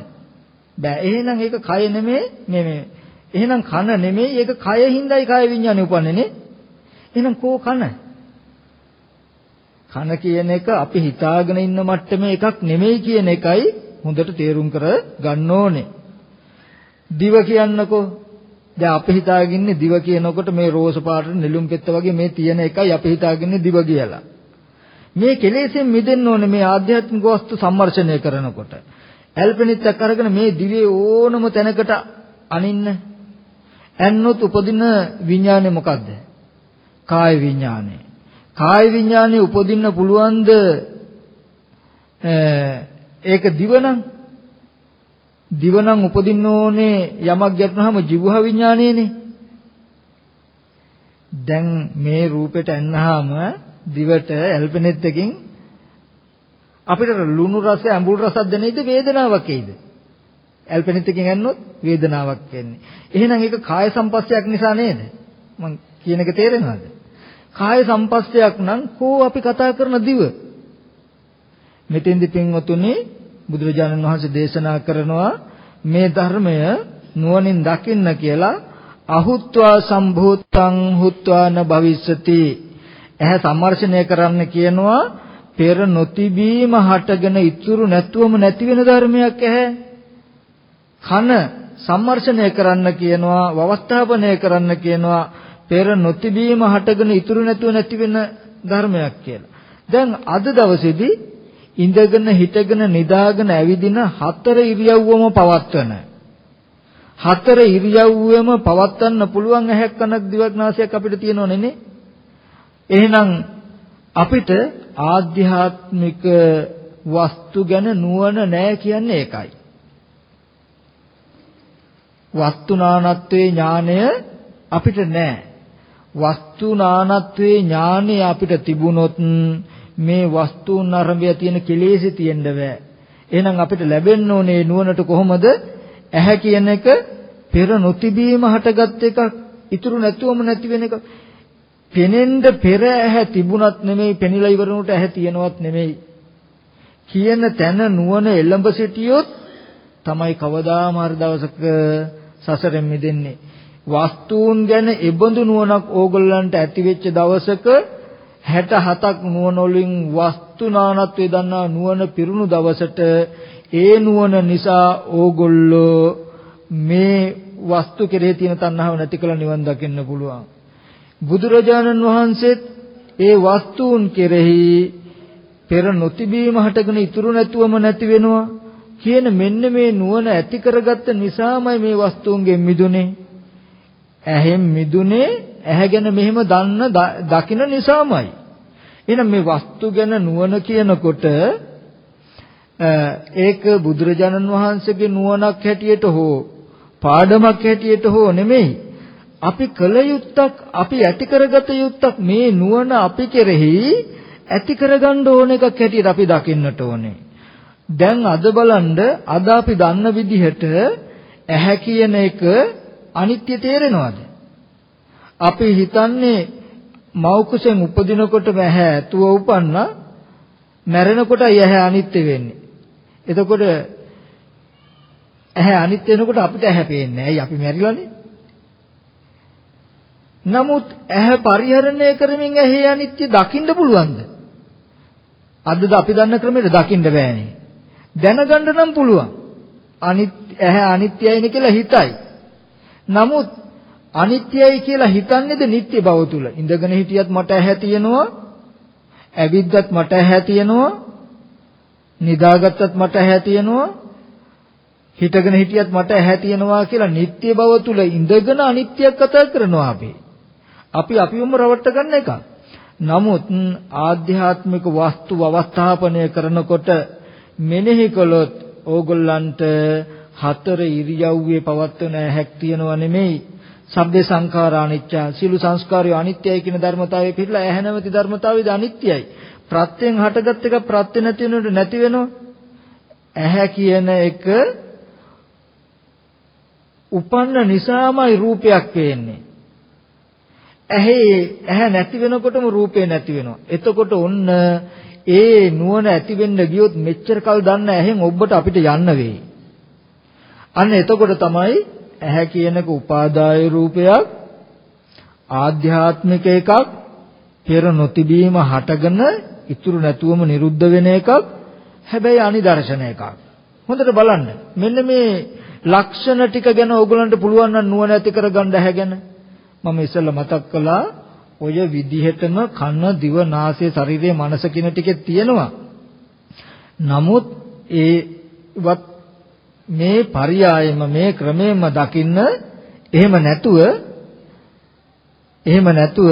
බෑ. එහෙනම් ඒක කය නෙමෙයි නෙමෙයි. එහෙනම් කන නෙමෙයි ඒක කය හිඳයි කාය විඥානය උපන්නේ නේ. එහෙනම් කෝ කන? කන කියන එක අපි හිතාගෙන ඉන්න මට්ටමේ එකක් නෙමෙයි කියන එකයි හොඳට තේරුම් කර ගන්න ඕනේ. දිව කියන්නකෝ. දැන් අපි හිතාගන්නේ දිව කියනකොට මේ රෝස පාට නෙළුම් පෙත්ත වගේ මේ තියෙන එකයි අපි හිතාගන්නේ දිව කියලා. මේ කෙලෙසෙන් මිදෙන්න ඕනේ මේ ආධ්‍යාත්මික වස්තු සම්මර්ෂණය කරනකොට. ඇල්පෙනිත්තක් අරගෙන මේ දිවේ ඕනම තැනකට අනින්න. ඇන්නොත් උපදින විඥානේ මොකද්ද? කාය විඥානේ. කාය විඥානේ උපදින්න පුළුවන්ද? ඒක දිවනම් දිවනම් උපදින්න ඕනේ යමක් ගැටුනහම ජීවහ විඥානේනේ. දැන් මේ රූපෙට ඇන්නාම දිවට ඇල්පෙනෙත් එකකින් අපිට ලුණු රස ඇඹුල් රසක් දැනෙයිද වේදනාවක් එයිද? ඇල්පෙනෙත් එකකින් ඇන්නොත් වේදනාවක් එන්නේ. එහෙනම් ඒක කාය සම්පස්සයක් නිසා නේද? මම කියන එක තේරෙනවද? කාය සම්පස්සයක් නම් කෝ අපි කතා කරන දිව. මෙතෙන්දි පින්වතුනි බුදුරජාණන් වහන්සේ දේශනා කරනවා මේ ධර්මය නුවණින් දකින්න කියලා අහුත්වා සම්භූතං හුත්වාන භවිස්සති ඇහැ සම්මර්ෂණය කරන්න කියනවා පෙර නොතිබීම හටගෙන ඉතුරු නැතුවම නැති වෙන ධර්මයක් ඇහැ. කන සම්මර්ෂණය කරන්න කියනවා වවස්ථාපනය කරන්න කියනවා පෙර නොතිබීම හටගෙන ඉතුරු නැතුව නැති වෙන ධර්මයක් කියලා. දැන් අද දවසේදී ඉඳගෙන හිටගෙන නිදාගෙන ඇවිදින හතර ඉරියව්වම පවත්වන. හතර ඉරියව්වෙම පවත්වන්න පුළුවන් ඇහැක් කනක් දිවක් නාසයක් අපිට තියෙනවනේ නේ එහෙනම් අපිට ආධ්‍යාත්මික වස්තු ගැන නුවණ නැහැ කියන්නේ ඒකයි වස්තුනානත්වයේ ඥානය අපිට නැහැ. වස්තුනානත්වයේ ඥානය අපිට තිබුණොත් මේ වස්තුන් අරඹය තියෙන කෙලෙසි තියෙන්න බෑ. එහෙනම් අපිට ලැබෙන්න ඕනේ නුවණට කොහොමද? ඇහැ කියන එක පෙර නොතිබීම හටගත් එකක්, ඉතුරු නැතුවම නැති වෙන එකක්. පෙනෙන්න පෙර ඇහැ තිබුණත් නෙමෙයි, පෙනිලා ඉවරනට ඇහැ තියෙනවත් නෙමෙයි. කියන තැන නුවණ එළඹ සිටියොත් තමයි කවදාම හරි දවසක සසරෙන් මිදෙන්නේ. වස්තුන් ගැන ඉබඳු නුවණක් ඕගොල්ලන්ට ඇති වෙච්ච දවසක 67ක් නුවණ වලින් වස්තු නානත්වයේ දන්නා නුවණ පිරුණු දවසට ඒ නුවණ නිසා ඕගොල්ලෝ මේ වස්තු කෙරෙහි තියෙන තණ්හාව නැති කළ නිවන් දකින්න පුළුවන්. බුදුරජාණන් වහන්සේත් ඒ වස්තුන් කෙරෙහි පෙර නොතිබීම හටගෙන ඉතුරු නැතුවම නැති වෙනවා කියන මෙන්න මේ නුවණ ඇති කරගත්ත නිසාමයි මේ වස්තුන්ගෙන් මිදුනේ. ඇහෙන් මිදුනේ ඇහැ ගැන මෙහෙම දන්න දකින නිසාමයි. එහෙනම් මේ වස්තු ගැන නුවණ කියනකොට ඒක බුදුරජාණන් වහන්සේගේ නුවණක් හැටියට හෝ පාඩමක් හැටියට හෝ නෙමෙයි. අපි කල යුත්තක් අපි ඇති කරගත යුත්තක් මේ නුවණ අපි කෙරෙහි ඇති කරගන්න ඕන එකක් හැටියට අපි දකින්නට ඕනේ. දැන් අද බලන්න අද අපි දන්න විදිහට ඇහැ කියන එක අනිත්‍ය තේරෙනවද? අපි හිතන්නේ මව් කුසෙන් උපදිනකොට ඇහැ ඇතුව උපන්නා මැරෙනකොට ඇහැ අනිත්‍ය වෙන්නේ. එතකොට ඇහැ අනිත්‍ය වෙනකොට අපිට ඇහැ පේන්නේ. ඇයි අපි මැරිලානේ? නමුත් ඇහැ පරිහරණය කරමින් ඇහි අනිත්‍ය දකින්න පුළුවන්ද? අදද අපි දන්න ක්‍රමයට දකින්න බෑනේ. දැනගන්න නම් පුළුවන්. අනිත් ඇහැ අනිත්‍යයිනේ කියලා හිතයි. නමුත් අනිත්‍යයි කියලා හිතන්නේද නිට්ටය බව තුල. ඉඳගෙන හිටියත් මට ඇහැ තියෙනවා. ඇවිද්දත් මට ඇහැ තියෙනවා. නිදාගත්තත් මට ඇහැ තියෙනවා. හිටගෙන හිටියත් මට ඇහැ තියෙනවා කියලා නිට්ටය බව තුල ඉඳගෙන අනිත්‍යයක් කතා කරනවා අපි. අපි අපිවම රවට්ට ගන්න එක. නමුත් ආධ්‍යාත්මික වස්තු අවස්ථාපනය කරනකොට මෙනෙහි කළොත් ඕගොල්ලන්ට හතර ඉරියව්වේ පවත්වන හැක් තියනව නෙමෙයි. සබ්බේ සංඛාරා අනිච්චා. සියලු සංස්කාරය අනිත්‍යයි කියන ධර්මතාවය පිළිලා ඇහැ නැමැති ධර්මතාවයද අනිත්‍යයි. ප්‍රත්‍යයෙන් හටගත් එක ප්‍රත්‍ය නැති වෙනකොට නැති වෙනවා. ඇහැ කියන එක උපන්න නිසාමයි රූපයක් පේන්නේ. ඇහි ඇහැ නැති වෙනකොටම රූපේ නැති වෙනවා. එතකොට ඔන්න ඒ නුවණ ඇති වෙන්න ගියොත් මෙච්චර කල් දන්න ඇහෙන් ඔබට අපිට යන්න වෙයි. අන්න එතකොට තමයි ඇහැ කියනක උපාදාය රූපයක් ආධ්‍යාත්මික එකක් පෙර නොතිබීම හටගෙන ඉතුරු නැතුවම නිරුද්ධ වෙන එකක් හැබැයි අනිදර්ශන එකක්. හොඳට බලන්න. මෙන්න මේ ලක්ෂණ ටික ගැන ඕගලන්ට පුළුවන් නම් නුවණ ඇති කරගන්න හැගෙන මම ඉස්සෙල්ලා මතක් කළා ඔය විදිහටම කන දිව නාසය ශරීරය මනස කියන ටිකේ තියෙනවා. නමුත් ඒවත් මේ පරියායෙම මේ ක්‍රමයෙන්ම දකින්න එහෙම නැතුව එහෙම නැතුව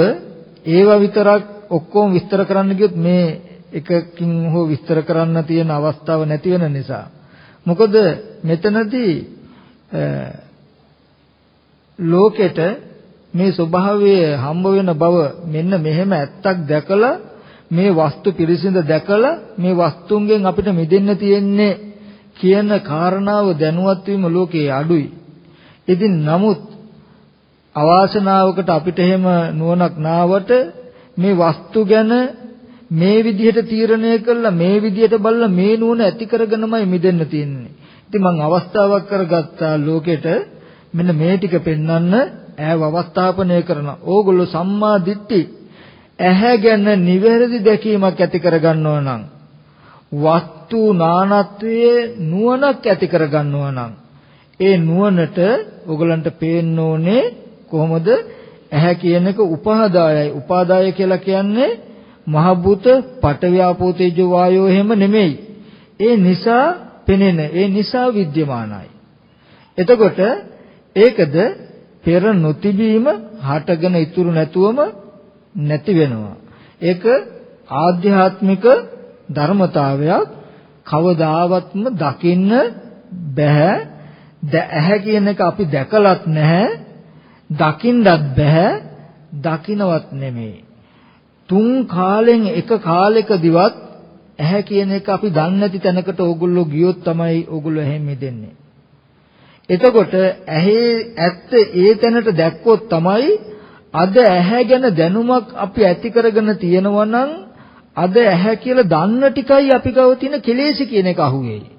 ඒවා විතරක් ඔක්කොම විස්තර කරන්න ගියොත් මේ එකකින් හෝ විස්තර කරන්න තියෙන අවස්ථාව නැති වෙන නිසා මොකද මෙතනදී ලෝකෙට මේ ස්වභාවය හම්බ වෙන බව මෙන්න මෙහෙම ඇත්තක් දැකලා මේ වස්තු පිරිසිඳ දැකලා මේ වස්තුන්ගෙන් අපිට මිදෙන්න තියෙන්නේ කියන කාරණාව දැනුවත් වීම ලෝකයේ අඩුයි. ඉතින් නමුත් අවාසනාවකට අපිට එහෙම නුවණක් නාවට මේ වස්තු ගැන මේ විදිහට තීරණය කළා මේ විදිහට බලලා මේ නුවණ ඇති කරගෙනමයි මිදෙන්න තියෙන්නේ. ඉතින් මම අවස්ථාවක් කරගත්තා ලෝකෙට මෙන්න මේ ටික පෙන්වන්න ඇහැ වවස්ථාපනය කරන ඕගොල්ලෝ සම්මා දිට්ඨි ඇහැ ගැන නිවැරදි දැකීමක් ඇති කරගන්නවා නම් වස්තු නානත්වයේ නුවණක් ඇති කරගන්නවා නම් ඒ නුවණට ඕගලන්ට පේන්න ඕනේ කොහොමද ඇහැ කියන එක උපාදායයි උපාදාය කියලා කියන්නේ මහ භූත පඨවි ආපෝ තේජෝ වායෝ එහෙම නෙමෙයි. ඒ නිසා පෙනෙන, ඒ නිසා විද්‍යමානයි. එතකොට ඒකද පෙර නොතිබීම හටගෙන ඉතුරු නැතුවම නැති වෙනවා. ඒක ආධ්‍යාත්මික ධර්මතාවයක් කවදාවත්ම දකින්න බෑ. ඇහැ කියන එක අපි දැකලත් නැහැ. දකින්නත් බෑ. දකින්නවත් නෙමෙයි. තුන් කාලෙන් එක කාලයකදිවත් ඇහැ කියන එක අපි දන්නේ නැති තැනකට ඕගොල්ලෝ ගියොත් තමයි ඕගොල්ලෝ එහෙම මිදෙන්නේ. එතකොට ඇහි ඇත්ත ඒ තැනට දැක්කොත් තමයි අද ඇහැ ගැන දැනුමක් අපි ඇති කරගෙන තියෙනවා නම් අද ඇහැ කියලා දන්න ටිකයි අපි ගාව තියෙන කෙලෙසි කියන එක අහුවේයි.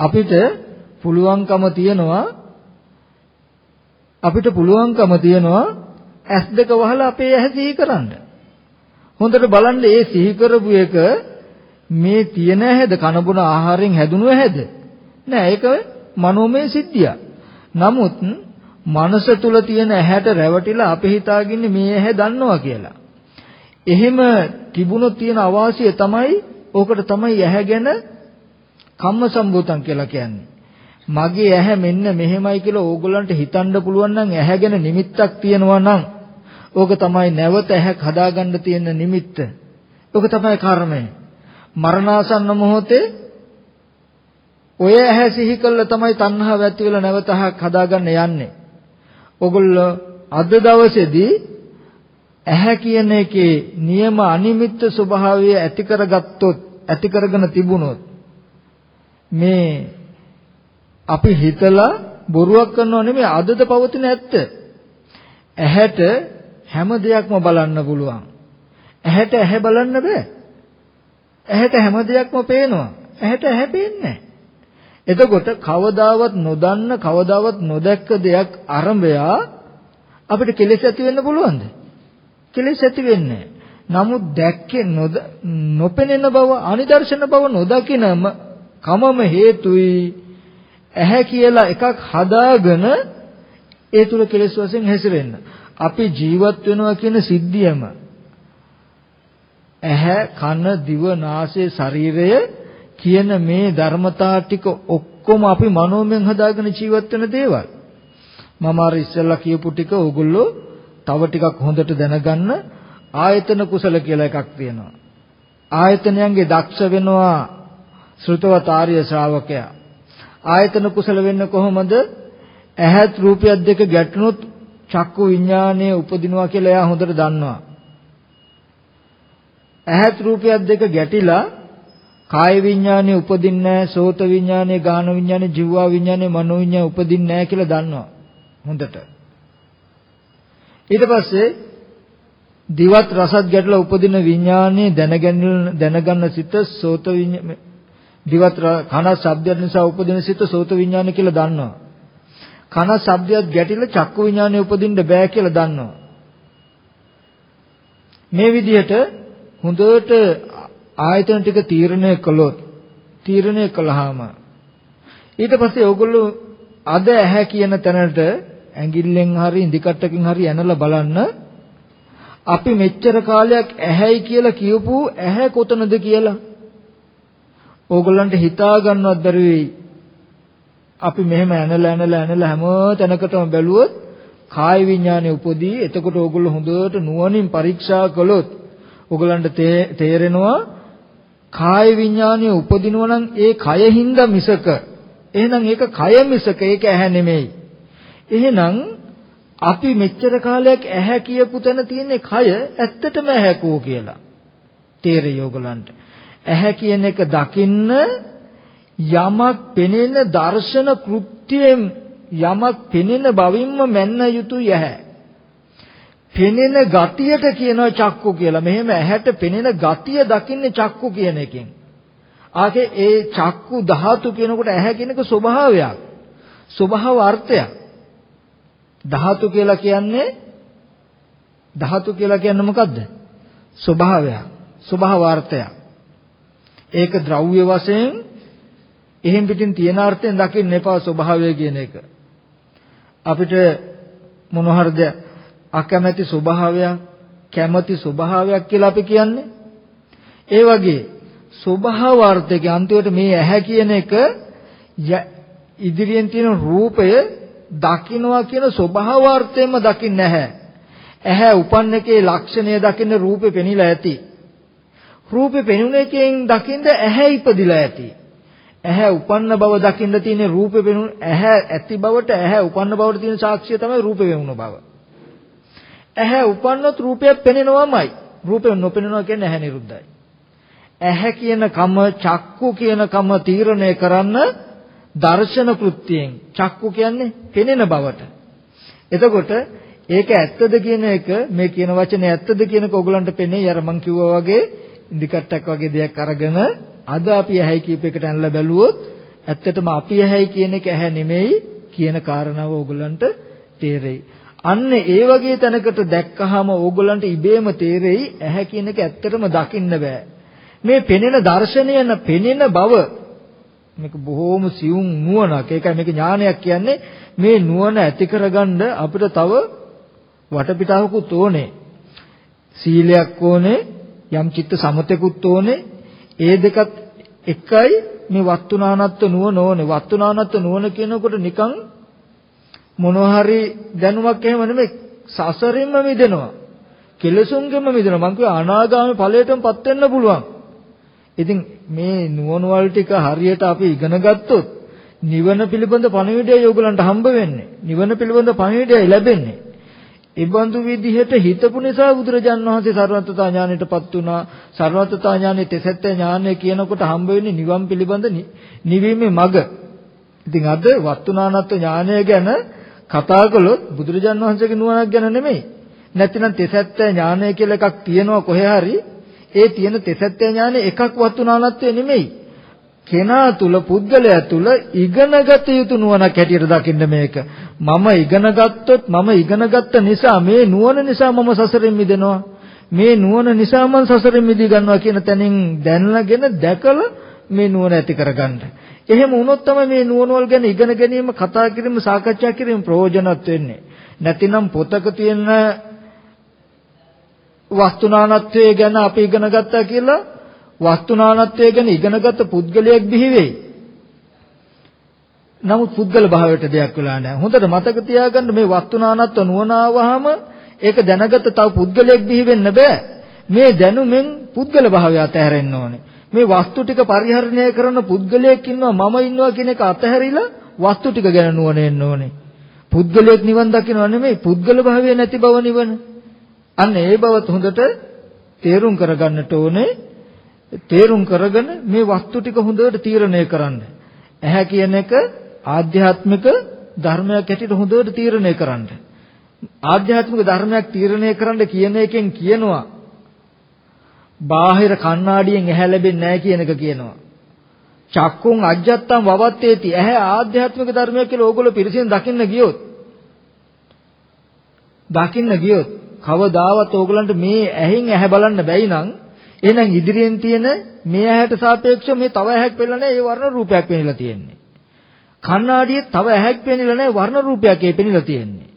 අපිට පුළුවන්කම තියනවා අපිට පුළුවන්කම තියනවා ඇස් දෙක වහලා අපේ ඇහැ සිහි කරන්න. හොඳට බලන්න ඒ සිහි කරපු එක මේ තියෙන ඇහැද කනබුන ආහාරයෙන් හැදුණු ඇහැද? නෑ ඒක මනෝමය සිද්ධිය. නමුත් මනස තුල තියෙන ඇහැට රැවටිලා අපි හිතාගින්නේ මේ ඇහැ දන්නවා කියලා. එහෙම තිබුණොත් තියෙන අවාසිය තමයි ඕකට තමයි ඇහැ ගැන කම්ම සම්භූතම් කියලා කියන්නේ. මගේ ඇහැ මෙන්න මෙහෙමයි කියලා ඕගොල්ලන්ට හිතන්න පුළුවන් නම් ඇහැ ගැන නිමිත්තක් තියෙනවා නම් ඕක තමයි නැවත ඇහැක් හදාගන්න තියෙන නිමිත්ත. ඕක තමයි කර්මය. මරණාසන්න මොහොතේ ඔය ඇහැ සිහි කළා තමයි තණ්හාව ඇති වෙලා නැවත ඇහැක් හදාගන්න යන්නේ. ඕගොල්ලෝ අද දවසේදී ඇහැ කියන එකේ නියම අනිමිත්ත ස්වභාවය ඇති කරගත්තොත් ඇති කරගෙන තිබුණොත් මේ අපි හිතලා බොරුවක් කරනව නෙමෙයි අදද පවතින ඇත්ත. ඇහැට හැම දෙයක්ම බලන්න පුළුවන්. ඇහැට ඇහැ බලන්න බෑ. ඇහැට හැම දෙයක්ම පේනවා. ඇහැට ඇහැ පේන්නේ එතකොට කවදාවත් නොදන්න කවදාවත් නොදැක්ක දෙයක් අරඹයා අපිට කෙලෙස් ඇති වෙන්න පුළුවන්ද? කෙලෙස් ඇති වෙන්නේ නමුත් දැක්කේ නොපෙනෙන බව අනිදර්ශන බව නොදකිනම කමම හේතුයි ඇහැ කියලා එකක් හදාගෙන ඒ තුල කෙලෙස් වශයෙන් හැසිරෙන්න. අපි ජීවත් වෙනවා කියන සිද්ධියම ඇහැ කන දිව නාසය ශරීරය කියන මේ ධර්මතා ටික ඔක්කොම අපි මනෝමයෙන් හදාගෙන ජීවත් වෙන දේවල්. මම අර ඉස්සෙල්ලා කියපු ටික ඕගොල්ලෝ තව ටිකක් හොඳට දැනගන්න ආයතන කුසල කියලා එකක් තියෙනවා. ආයතනයන්ගේ දක්ෂ වෙනවා ශ්‍රුතවත ආර්ය ශ්‍රාවකයා. ආයතන කුසල වෙන්න කොහොමද? ඇහත් රූපයත් දෙක ගැටුණොත් චක්කු විඥානය උපදිනවා කියලා එයා හොඳට දන්නවා. ඇහත් රූපයත් දෙක ගැටිලා කාය විඥානය උපදින්නේ නැහැ, සෝත විඥානය, ගාන විඥානය, ජීවා විඥානය, මනෝ විඥානය උපදින්නේ නැහැ කියලා දන්නවා. හොඳට. ඊට පස්සේ දිවත් රසත් ගැටලා උපදින විඥානයේ දැනගන්න දැනගන්න සිත සෝත දිවත් කන ශබ්දයක් නිසා උපදින සිත සෝත විඥාන කියලා දන්නවා. කන ශබ්දයක් ගැටිලා චක්කු විඥානය උපදින්න බෑ කියලා දන්නවා. මේ විදිහට හොඳට ආයතන ටික තීරණය කළොත් තීරණය කළාම ඊට පස්සේ ඕගොල්ලෝ අද ඇහැ කියන තැනට ඇඟිල්ලෙන් හරි ඉදිකට්ටකින් හරි ඇනලා බලන්න අපි මෙච්චර කාලයක් ඇහැයි කියලා කියපු ඇහැ කොතනද කියලා. ඕගොල්ලන්ට හිතා ගන්නවත් බැරි වෙයි. අපි මෙහෙම ඇනලා ඇනලා ඇනලා හැම තැනකටම බැලුවොත් කාය විඥානය උපදී. එතකොට ඕගොල්ලෝ හොඳට නුවණින් පරීක්ෂා කළොත් ඕගොල්ලන්ට තේරෙනවා කාය විඥානය උපදිනවා නම් ඒ කයින්ද මිසක එහෙනම් ඒක කය මිසක ඒක ඇහැ නෙමෙයි එහෙනම් අපි මෙච්චර කාලයක් ඇහැ කියපු තැන තියෙන්නේ කය ඇත්තටම ඇහැකෝ කියලා. තේරෙයි ඕගලන්ට. ඇහැ කියන එක දකින්න යමක් පෙනෙන දර්ශන කෘත්‍යයෙන් යමක් පෙනෙන බවින්ම මෙන්න යුතුය ඇහැ. පෙනෙන ගතියට කියනවා චක්කු කියලා. මෙහෙම ඇහැට පෙනෙන ගතිය දකින්නේ චක්කු කියන එකෙන්. ආගේ ඒ චක්කු ධාතු කියනකොට ඇහැ කියනක ස්වභාවයක්. ස්වභාව අර්ථයක්. ධාතු කියලා කියන්නේ ධාතු කියලා කියන්නේ මොකද්ද? ස්වභාවයක්. ස්වභාවාර්ථයක්. ඒක ද්‍රව්‍ය වශයෙන් එහෙන් පිටින් තියෙන අර්ථයෙන් දකින්න එපා ස්වභාවය කියන එක. අපිට මොන හරිද අකමැති ස්වභාවයක් කැමැති ස්වභාවයක් කියලා අපි කියන්නේ. ඒ වගේ ස්වභාවාර්ථයේ අන්තිමට මේ ඇහැ කියන එක ඉදිරියෙන් තියෙන රූපය දකින්නවා කියන ස්වභාවාර්ථයෙන්ම දකින්නේ නැහැ. ඇහැ උපන්න එකේ ලක්ෂණය දකින්න රූපේ පෙනිලා ඇති. රූපේ පෙනුන එකෙන් දකින්න ඇහැ ඉපදිලා ඇති. ඇහැ උපන්න බව දකින්න තියෙන රූපේ පෙනුන ඇහැ ඇති බවට ඇහැ උපන්න බවට තියෙන සාක්ෂිය තමයි රූපේ වෙනුන බව. ඇහැ උපන්නොත් රූපයක් පෙනෙනවමයි. රූපේ නොපෙනෙනවා කියන්නේ ඇහැ නිරුද්ධයි. ඇහැ කියන කම චක්කු කියන කම තීරණය කරන්න දර්ශන කෘත්‍යයෙන් චක්කු කියන්නේ පෙනෙන බවට. එතකොට ඒක ඇත්තද කියන එක මේ කියන වචනේ ඇත්තද කියනක ඕගලන්ට පෙනේ අර මං කිව්වා වගේ ඉන්දිකට්ටක් වගේ දෙයක් අරගෙන අද අපි ඇහැයි කීප එකට ඇනලා බැලුවොත් ඇත්තටම අපි ඇහැයි කියන එක ඇහැ නෙමෙයි කියන කාරණාව ඕගලන්ට තේරෙයි. අන්න ඒ වගේ තැනකට දැක්කහම ඕගලන්ට ඉබේම තේරෙයි ඇහැ කියන එක ඇත්තටම දකින්න බෑ. මේ පෙනෙන දර්ශනයන පෙනෙන බව මේක බොහොම සියුම් නුවණක්. ඒකයි මේක ඥානයක් කියන්නේ මේ නුවණ ඇති කරගන්න අපිට තව වටපිටාවකුත් ඕනේ. සීලයක් ඕනේ, යම් චිත්ත සමතෙකුත් ඕනේ. ඒ දෙකත් එකයි මේ වස්තුනානත්ව නුවණ ඕනේ. වස්තුනානත්ව නුවණ කියනකොට නිකන් මොනවා හරි දැනුමක් එහෙම නෙමෙයි සසරින්ම මිදෙනවා. කෙලසුන්ගෙම මිදෙනවා. මං කිය අනාගාමී ඵලයටමපත් වෙන්න පුළුවන්. ඉතින් මේ නුවණ වල ටික හරියට අපි ඉගෙන ගත්තොත් නිවන පිළිබඳ පණිවිඩයයි ඔයගලන්ට හම්බ වෙන්නේ. නිවන පිළිබඳ පණිවිඩයයි ලැබෙන්නේ. ඉබඳු විදිහට හිතපු නිසා බුදුරජාන් වහන්සේ සර්වත්තා ඥාණයටපත් වුණා. සර්වත්තා ඥානෙ තෙසැත්ත ඥානය කියනකොට හම්බ වෙන්නේ නිවන් පිළිබඳ නිවීමේ මඟ. ඉතින් අද වස්තුනානත්ව ඥානය ගැන කතා කළොත් බුදුරජාන් වහන්සේගේ නුවණක් ගැන නෙමෙයි. නැතිනම් තෙසැත්ත ඥානය කියලා එකක් තියෙනවා කොහේ හරි ඒ තියෙන තෙසත්ත්‍ය ඥානෙ එකක් වතුනානත්වය නෙමෙයි. කෙනා තුල පුද්ගලයා තුල ඉගෙනගත යුතු නුවණක් හැටියට දකින්න මේක. මම ඉගෙන ගත්තොත් මම ඉගෙන ගත්ත නිසා මේ නුවණ නිසා මම සසරෙන් මිදෙනවා. මේ නුවණ නිසා මම සසරෙන් මිදී ගන්නවා කියන තැනින් දැනගෙන දැකලා මේ නුවණ ඇති කරගන්න. එහෙම වුණොත් තමයි මේ නුවණවල් ගැන ඉගෙන ගැනීම කතා කිරීම සාකච්ඡා කිරීම ප්‍රයෝජනවත් වෙන්නේ. නැතිනම් පොතක තියෙන වස්තුනානත්වය ගැන අපි ඉගෙන ගත්තා කියලා වස්තුනානත්වය ගැන ඉගෙනගත් පුද්ගලයෙක් බිහි වෙයි. නමුත් පුද්ගල භාවයට දෙයක් වෙලා නැහැ. හොඳට මතක තියාගන්න මේ වස්තුනානත්ව නුවණාවහම ඒක දැනගත තව පුද්ගලයෙක් බිහි වෙන්න බෑ. මේ දැනුමෙන් පුද්ගල භාවය අතහැරෙන්න ඕනේ. මේ වස්තු ටික පරිහරණය කරන පුද්ගලයෙක් ඉන්නවා මම ඉන්නවා කියන එක අතහැරිලා වස්තු ටික ගැන නුවණ එන්න ඕනේ. පුද්ගලයෙක් නිවන් දකින්නව නෙමෙයි පුද්ගල භාවය නැති බව නිවන. අන්න ඒ බවත් හොඳට තේරුම් කරගන්නට ඕනේ. තේරුම් කරගෙන මේ වස්තු ටික හොඳට තීරණය කරන්න. ඇහැ කියන එක ආධ්‍යාත්මික ධර්මයක් හැටියට හොඳට තීරණය කරන්න. ආධ්‍යාත්මික ධර්මයක් තීරණය කරන්න කියන එකෙන් කියනවා බාහිර කණ්ණාඩියෙන් ඇහැ ලැබෙන්නේ නැහැ කියන එක කියනවා. චක්කුන් අජ්ජත්තම් වවත්තේති ඇහැ ආධ්‍යාත්මික ධර්මයක් කියලා ඕගොල්ලෝ පිරිසින් දකින්න ගියොත් දකින්න ගියොත් කවදාවත් ඕගලන්ට මේ ඇහෙන් ඇහැ බලන්න බැයි නම් එහෙනම් ඉදිරියෙන් තියෙන මේ ඇහැට සාපේක්ෂව මේ තව ඇහැක් පෙන්නලා නැහැ ඒ වර්ණ රූපයක් පෙන්නලා තියෙන්නේ. කණ්ණාඩියේ තව ඇහැක් පෙන්නලා නැහැ වර්ණ රූපයක් ඒ පෙන්නලා තියෙන්නේ.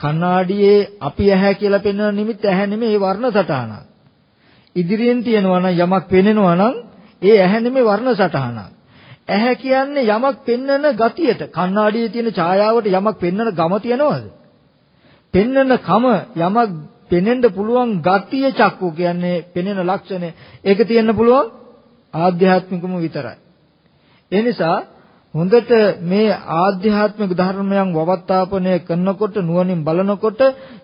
කණ්ණාඩියේ අපි ඇහැ කියලා පෙන්වන නිමිත්ත ඇහැ නෙමෙයි ඒ වර්ණ සටහනක්. ඉදිරියෙන් තියෙනවා නම් යමක් පෙනෙනවා නම් ඒ ඇහැ නෙමෙයි වර්ණ සටහනක්. ඇහැ කියන්නේ යමක් පෙන්වන ගතියට කණ්ණාඩියේ තියෙන ඡායාවට යමක් පෙන්වන ගම තියනවද? පෙන්නන කම යමක් පෙනෙන්න පුළුවන් ගතිය චක්කු කියන්නේ පෙනෙන ලක්ෂණය. ඒක තියෙන්න පුළුවන් ආධ්‍යාත්මිකම විතරයි. ඒ නිසා හොඳට මේ ආධ්‍යාත්මික ධර්මයන් වවත්තාපනය කරනකොට නුවණින් බලනකොට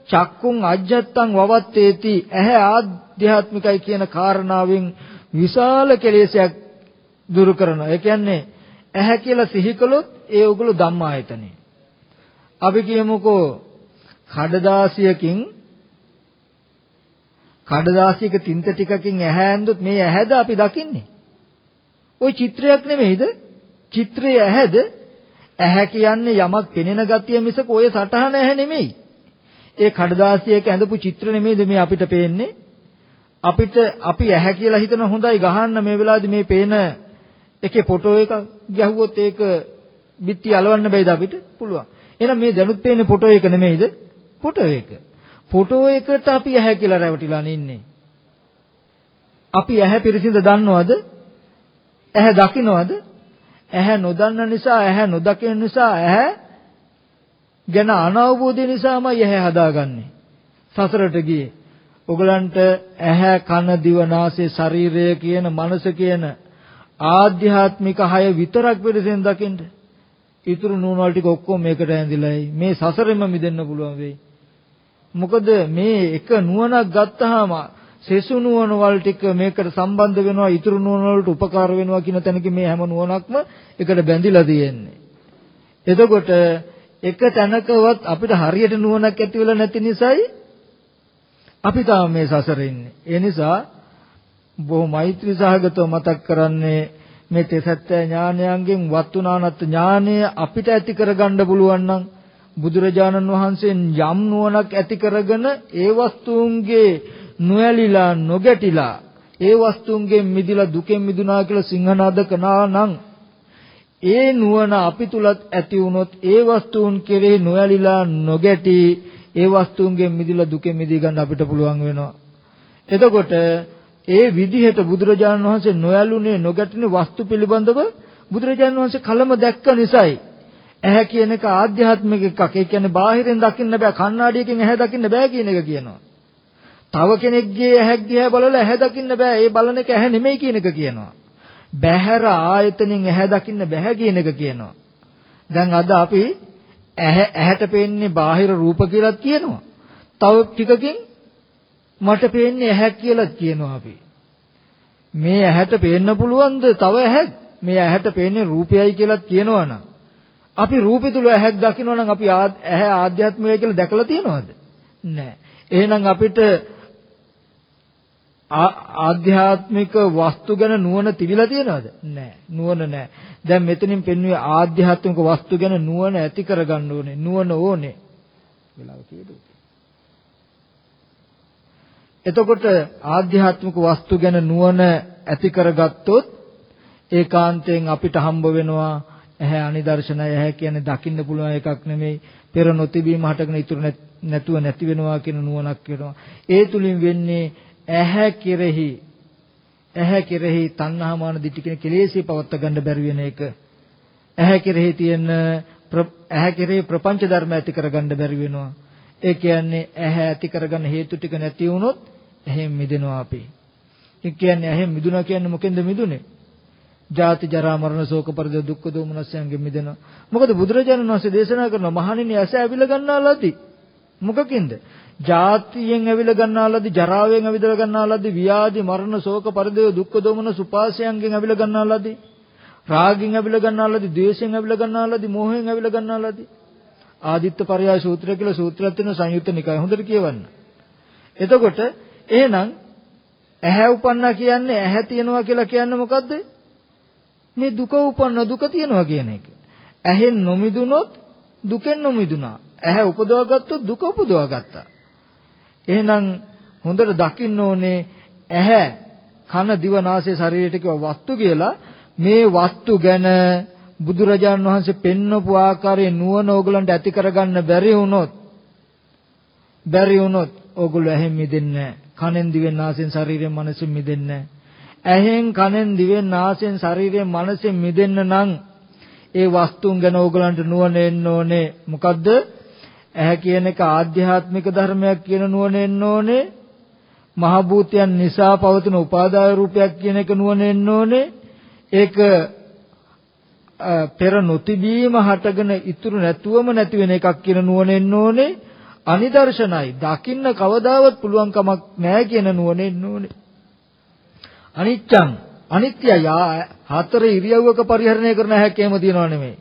චක්කුන් අජ්ජත්තං වවත්තේති ඇහැ ආධ්‍යාත්මිකයි කියන කාරණාවෙන් විශාල කෙලෙසයක් දුරු කරනවා. ඒ කියන්නේ ඇහැ කියලා සිහි කළොත් ඒ උගල ධම්මායතනෙ. අපි කියමුකෝ කඩදාසියකින් කඩදාසියක තින්ත ටිකකින් ඇහැ ඇඳුත් මේ ඇහැද අපි දකින්නේ. ওই චිත්‍රයක් නෙමෙයිද? චිත්‍රය ඇහැද? ඇහැ කියන්නේ යමක් පෙනෙන ගතිය මිසක ඔය සටහන ඇහැ නෙමෙයි. ඒ කඩදාසියක ඇඳපු චිත්‍ර නෙමෙයිද මේ අපිට පේන්නේ? අපිට අපි ඇහැ කියලා හිතන හොඳයි ගහන්න මේ වෙලාවේදී මේ පේන එකේ ෆොටෝ එක ගැහුවොත් ඒක බිත්ති අලවන්න බෑද අපිට? පුළුවන්. එහෙනම් මේ දැනුත් පේන ෆොටෝ එක නෙමෙයිද? ෆොටෝ එක. ෆොටෝ එකට අපි ඇහැ කියලා රැවටිලා ඉන්නේ. අපි ඇහැ පිරිසිඳ දන්නවද? ඇහැ දකින්නවද? ඇහැ නොදන්න නිසා ඇහැ නොදකින නිසා ඇහැ ගැන අනවබෝධය නිසාමයි ඇහැ හදාගන්නේ. සසරට ගියේ. ඔගලන්ට ඇහැ කන දිව නාසය ශරීරය කියන මනස කියන ආධ්‍යාත්මික හය විතරක් පිළිසෙන් දකින්න. ඊතුරු නූනවල ටික ඔක්කොම මේකට ඇඳිලායි. මේ සසරෙම මිදෙන්න පුළුවන් වෙයි. මොකද මේ එක නුවණක් ගත්තාම සෙසු නුවණ වල ටික මේකට සම්බන්ධ වෙනවා ඊතුරු නුවණ වලට උපකාර වෙනවා කියන තැනක මේ හැම නුවණක්ම එකට බැඳිලා තියෙන්නේ. එතකොට එක තැනකවත් අපිට හරියට නුවණක් ඇති වෙලා නැති නිසායි අපි තාම මේ සසරේ ඉන්නේ. ඒ නිසා බොහෝ මෛත්‍රී සහගතව මතක් කරන්නේ මේ තෙසත්ත්‍ය ඥානයන්ගෙන් වත්තුනානත් ඥානය අපිට ඇති කරගන්න පුළුවන් නම් බුදුරජාණන් වහන්සේ යම් නුවණක් ඇති කරගෙන ඒ වස්තුන්ගේ නොඇලිලා නොගැටිලා ඒ වස්තුන්ගෙන් මිදිලා දුකෙන් මිදුණා කියලා සිංහනාද කනා නම් ඒ නුවණ අපි තුලත් ඇති වුණොත් ඒ වස්තුන් කෙරෙහි නොඇලිලා නොගැටි ඒ වස්තුන්ගෙන් මිදලා දුකෙන් මිදී ගන්න අපිට පුළුවන් වෙනවා. එතකොට ඒ විදිහට බුදුරජාණන් වහන්සේ නොයලුනේ නොගැටුනේ වස්තු පිළිබඳව බුදුරජාණන් වහන්සේ කලම දැක්ක නිසායි. ඇහැ කියන එක ආධ්‍යාත්මික එකක්. ඒ කියන්නේ බාහිරින් දකින්න බෑ. කණ්ණාඩියකින් ඇහැ දකින්න බෑ කියන එක කියනවා. තව කෙනෙක්ගේ ඇහැ දිහා බලලා ඇහැ දකින්න බෑ. ඒ බලන එක ඇහැ නෙමෙයි කියන එක කියනවා. බහැර ආයතනෙන් ඇහැ දකින්න බෑ කියන එක කියනවා. දැන් අද අපි ඇහැ ඇහැට පේන්නේ බාහිර රූප කියලා කියනවා. තව ටිකකින් මට පේන්නේ ඇහැ කියලා කියනවා අපි. මේ ඇහැට පේන්න පුළුවන්ද තව ඇහැක්? මේ ඇහැට පේන්නේ රූපයයි කියලා කියනවනම් අපි රූපය තුල ඇහැක් දකිනවනම් අපි ඇහැ ආධ්‍යාත්මිකයි කියලා දැකලා තියෙනවද? නැහැ. එහෙනම් අපිට ආධ්‍යාත්මික වස්තු ගැන නුවණ තිබිලා තියෙනවද? නැහැ. නුවණ නැහැ. දැන් මෙතනින් පෙන්වුවේ ආධ්‍යාත්මික වස්තු ගැන නුවණ ඇති කරගන්න ඕනේ. නුවණ ඕනේ. වෙලාව කීයද? එතකොට ආධ්‍යාත්මික වස්තු ගැන නුවණ ඇති කරගත්තොත් ඒකාන්තයෙන් අපිට හම්බ වෙනවා ඇහැ අනිදර්ශනය ඇහැ කියන්නේ දකින්න පුළුවන් එකක් නෙමෙයි පෙර නොතිබීම හටගෙන ඉතුරු නැතුව නැති වෙනවා කියන නුවණක් වෙනවා ඒ තුලින් වෙන්නේ ඇහැ කෙරෙහි ඇහැ කෙරෙහි තණ්හා මාන දිටි කියන කෙලෙසි පවත්ත ගන්න බැරි වෙන එක. ඇහැ කෙරෙහි තියෙන ඇහැ කෙරෙහි ප්‍රපංච ධර්ම ඇති කරගන්න බැරි වෙනවා. ඒ කියන්නේ ඇහැ ඇති කරගන්න හේතු ටික නැති වුණොත් එහෙන් මිදෙනවා අපි. ඒ කියන්නේ එහෙන් මිදුණා කියන්නේ මොකෙන්ද මිදුනේ? ජාති ජරා මරණ ශෝක පරිදේ දුක්ඛ දෝමනස්යන්ගෙන් මිදෙනවා. මොකද බුදුරජාණන් වහන්සේ දේශනා කරන මහණෙනි ඇස ඇවිල ගන්නාලාදී. මොකකින්ද? ජාතියෙන් ඇවිල ගන්නාලාදී ජරාවෙන් ඇවිදලා ගන්නාලාදී ව්‍යාධි මරණ ශෝක පරිදේ දුක්ඛ දෝමන සුපාසයන්ගෙන් ඇවිල ගන්නාලාදී රාගයෙන් ඇවිල ගන්නාලාදී ද්වේෂයෙන් ඇවිල ගන්නාලාදී මෝහයෙන් ඇවිල ගන්නාලාදී ආදිත්ත පරයා සූත්‍රය කියලා සූත්‍රයක් තියෙන සංයුත්ත නිකාය හොඳට කියවන්න. එතකොට එහෙනම් ඇහැ උපන්නා කියන්නේ ඇහැ තියනවා කියලා කියන්නේ මොකද්ද? මේ දුක උපන්න දුක තියනවා කියන එක. ඇහෙන් නොමිදුනොත් දුකෙන් නොමිදුනා. ඇහැ උපදවා ගත්තොත් දුක උපදවා ගත්තා. එහෙනම් හොඳට දකින්න ඕනේ ඇහැ කන දිව නාසය ශරීරයට කියව වස්තු කියලා. මේ වස්තු ගැන බුදුරජාන් වහන්සේ පෙන්වපු ආකාරයේ නුවණ ඕගලන්ට ඇති කරගන්න බැරි වුණොත් බැරි වුණොත් ඕගොල්ලෝ ඇහෙන් මිදෙන්නේ කනෙන් දිවෙන් නාසයෙන් ශරීරයෙන් මනසෙන් මිදෙන්නේ ඇහෙන් කනෙන් දිවෙන් නාසයෙන් ශරීරයෙන් මනසෙන් මිදෙන්න නම් ඒ වස්තුන් ගැන ඕගලන්ට නුවණ එන්න ඕනේ. මොකද්ද? ඇහැ කියන එක ආධ්‍යාත්මික ධර්මයක් කියන නුවණ එන්න ඕනේ. මහ භූතයන් නිසා පවතින උපාදාය රූපයක් කියන එක නුවණ එන්න ඕනේ. ඒක පෙර නොතිබීම හටගෙන ඉතුරු නැතුවම නැති වෙන එකක් කියන නුවණ එන්න ඕනේ. අනිදර්ශනයි. දකින්න කවදාවත් පුළුවන් කමක් නැහැ කියන නුවණ එන්න ඕනේ. අනිච්චං අනිත්‍යය හතර ඉරියව්වක පරිහරණය කරන හැක් එහෙම තියනව නෙමෙයි.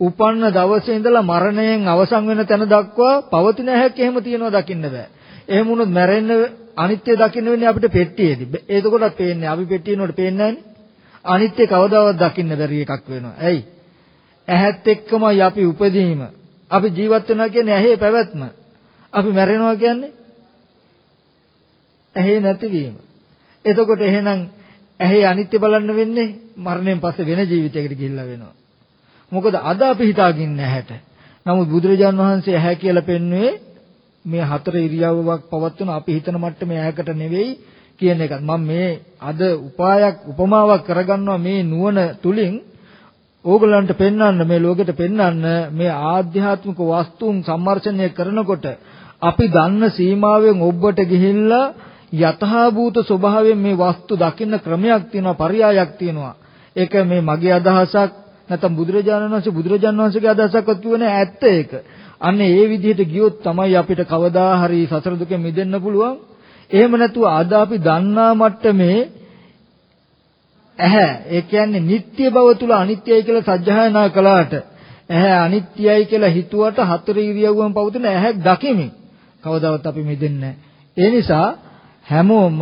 උපන්න දවසේ ඉඳලා මරණයෙන් අවසන් වෙන තැන දක්වා පවතින හැක් එහෙම තියනවා දකින්න බෑ. එහෙම වුණොත් මැරෙන්න අනිත්‍ය දකින්න වෙන්නේ අපිට පෙට්ටියේදී. එතකොටත් පේන්නේ අපි පෙට්ටියනොට පේන්නේ අනිත්‍ය කවදාවත් දකින්න බැරි එකක් වෙනවා. ඇයි? ඇහත් එක්කමයි අපි උපදීම. අපි ජීවත් වෙනවා කියන්නේ ඇහි පැවැත්ම. අපි මැරෙනවා කියන්නේ ඇහි නැතිවීම. එතකොට එහෙනම් ඇහි අනිත්‍ය බලන්න වෙන්නේ මරණයෙන් පස්සේ වෙන ජීවිතයකට ගිහිල්ලා වෙනවා. මොකද අද අපි හිතාගින්නේ ඇහැට. නමුත් බුදුරජාන් වහන්සේ ඇහැ කියලා පෙන්වුවේ මේ හතර ඉරියව්වක් පවත්වන අපි හිතන මට්ටමේ ඇහැකට නෙවෙයි කියන එකත්. මම මේ අද උපායක් උපමාවක් කරගන්නවා මේ නුවණ තුලින්. ඕගලන්ට පෙන්වන්න මේ ලෝකෙට පෙන්වන්න මේ ආධ්‍යාත්මික වස්තුන් සම්මර්ෂණය කරනකොට අපි දන්න සීමාවෙන් ඔබට ගිහිල්ලා යථාභූත ස්වභාවයෙන් මේ වස්තු දකින්න ක්‍රමයක් තියෙනවා පරයයක් තියෙනවා. ඒක මේ මගේ අදහසක් නැත්නම් බුදුරජාණන් වහන්සේ බුදුරජාණන් වහන්සේගේ අදහසක්වත් කිව්වේ නැහැ ඇත්ත ඒක. අන්න ඒ විදිහට ගියොත් තමයි අපිට කවදා හරි සසර දුකෙන් මිදෙන්න පුළුවන්. එහෙම නැතුව අද අපි දන්නා මට්ටමේ ඇහැ ඒ කියන්නේ නিত্য බව තුල අනිත්‍යයි කියලා සත්‍යයනා කළාට ඇහැ අනිත්‍යයි කියලා හිතුවට හතර ඉරියව්වම පවතින ඇහැ දකිමින් කවදාවත් අපි මිදෙන්නේ ඒ නිසා හැමෝම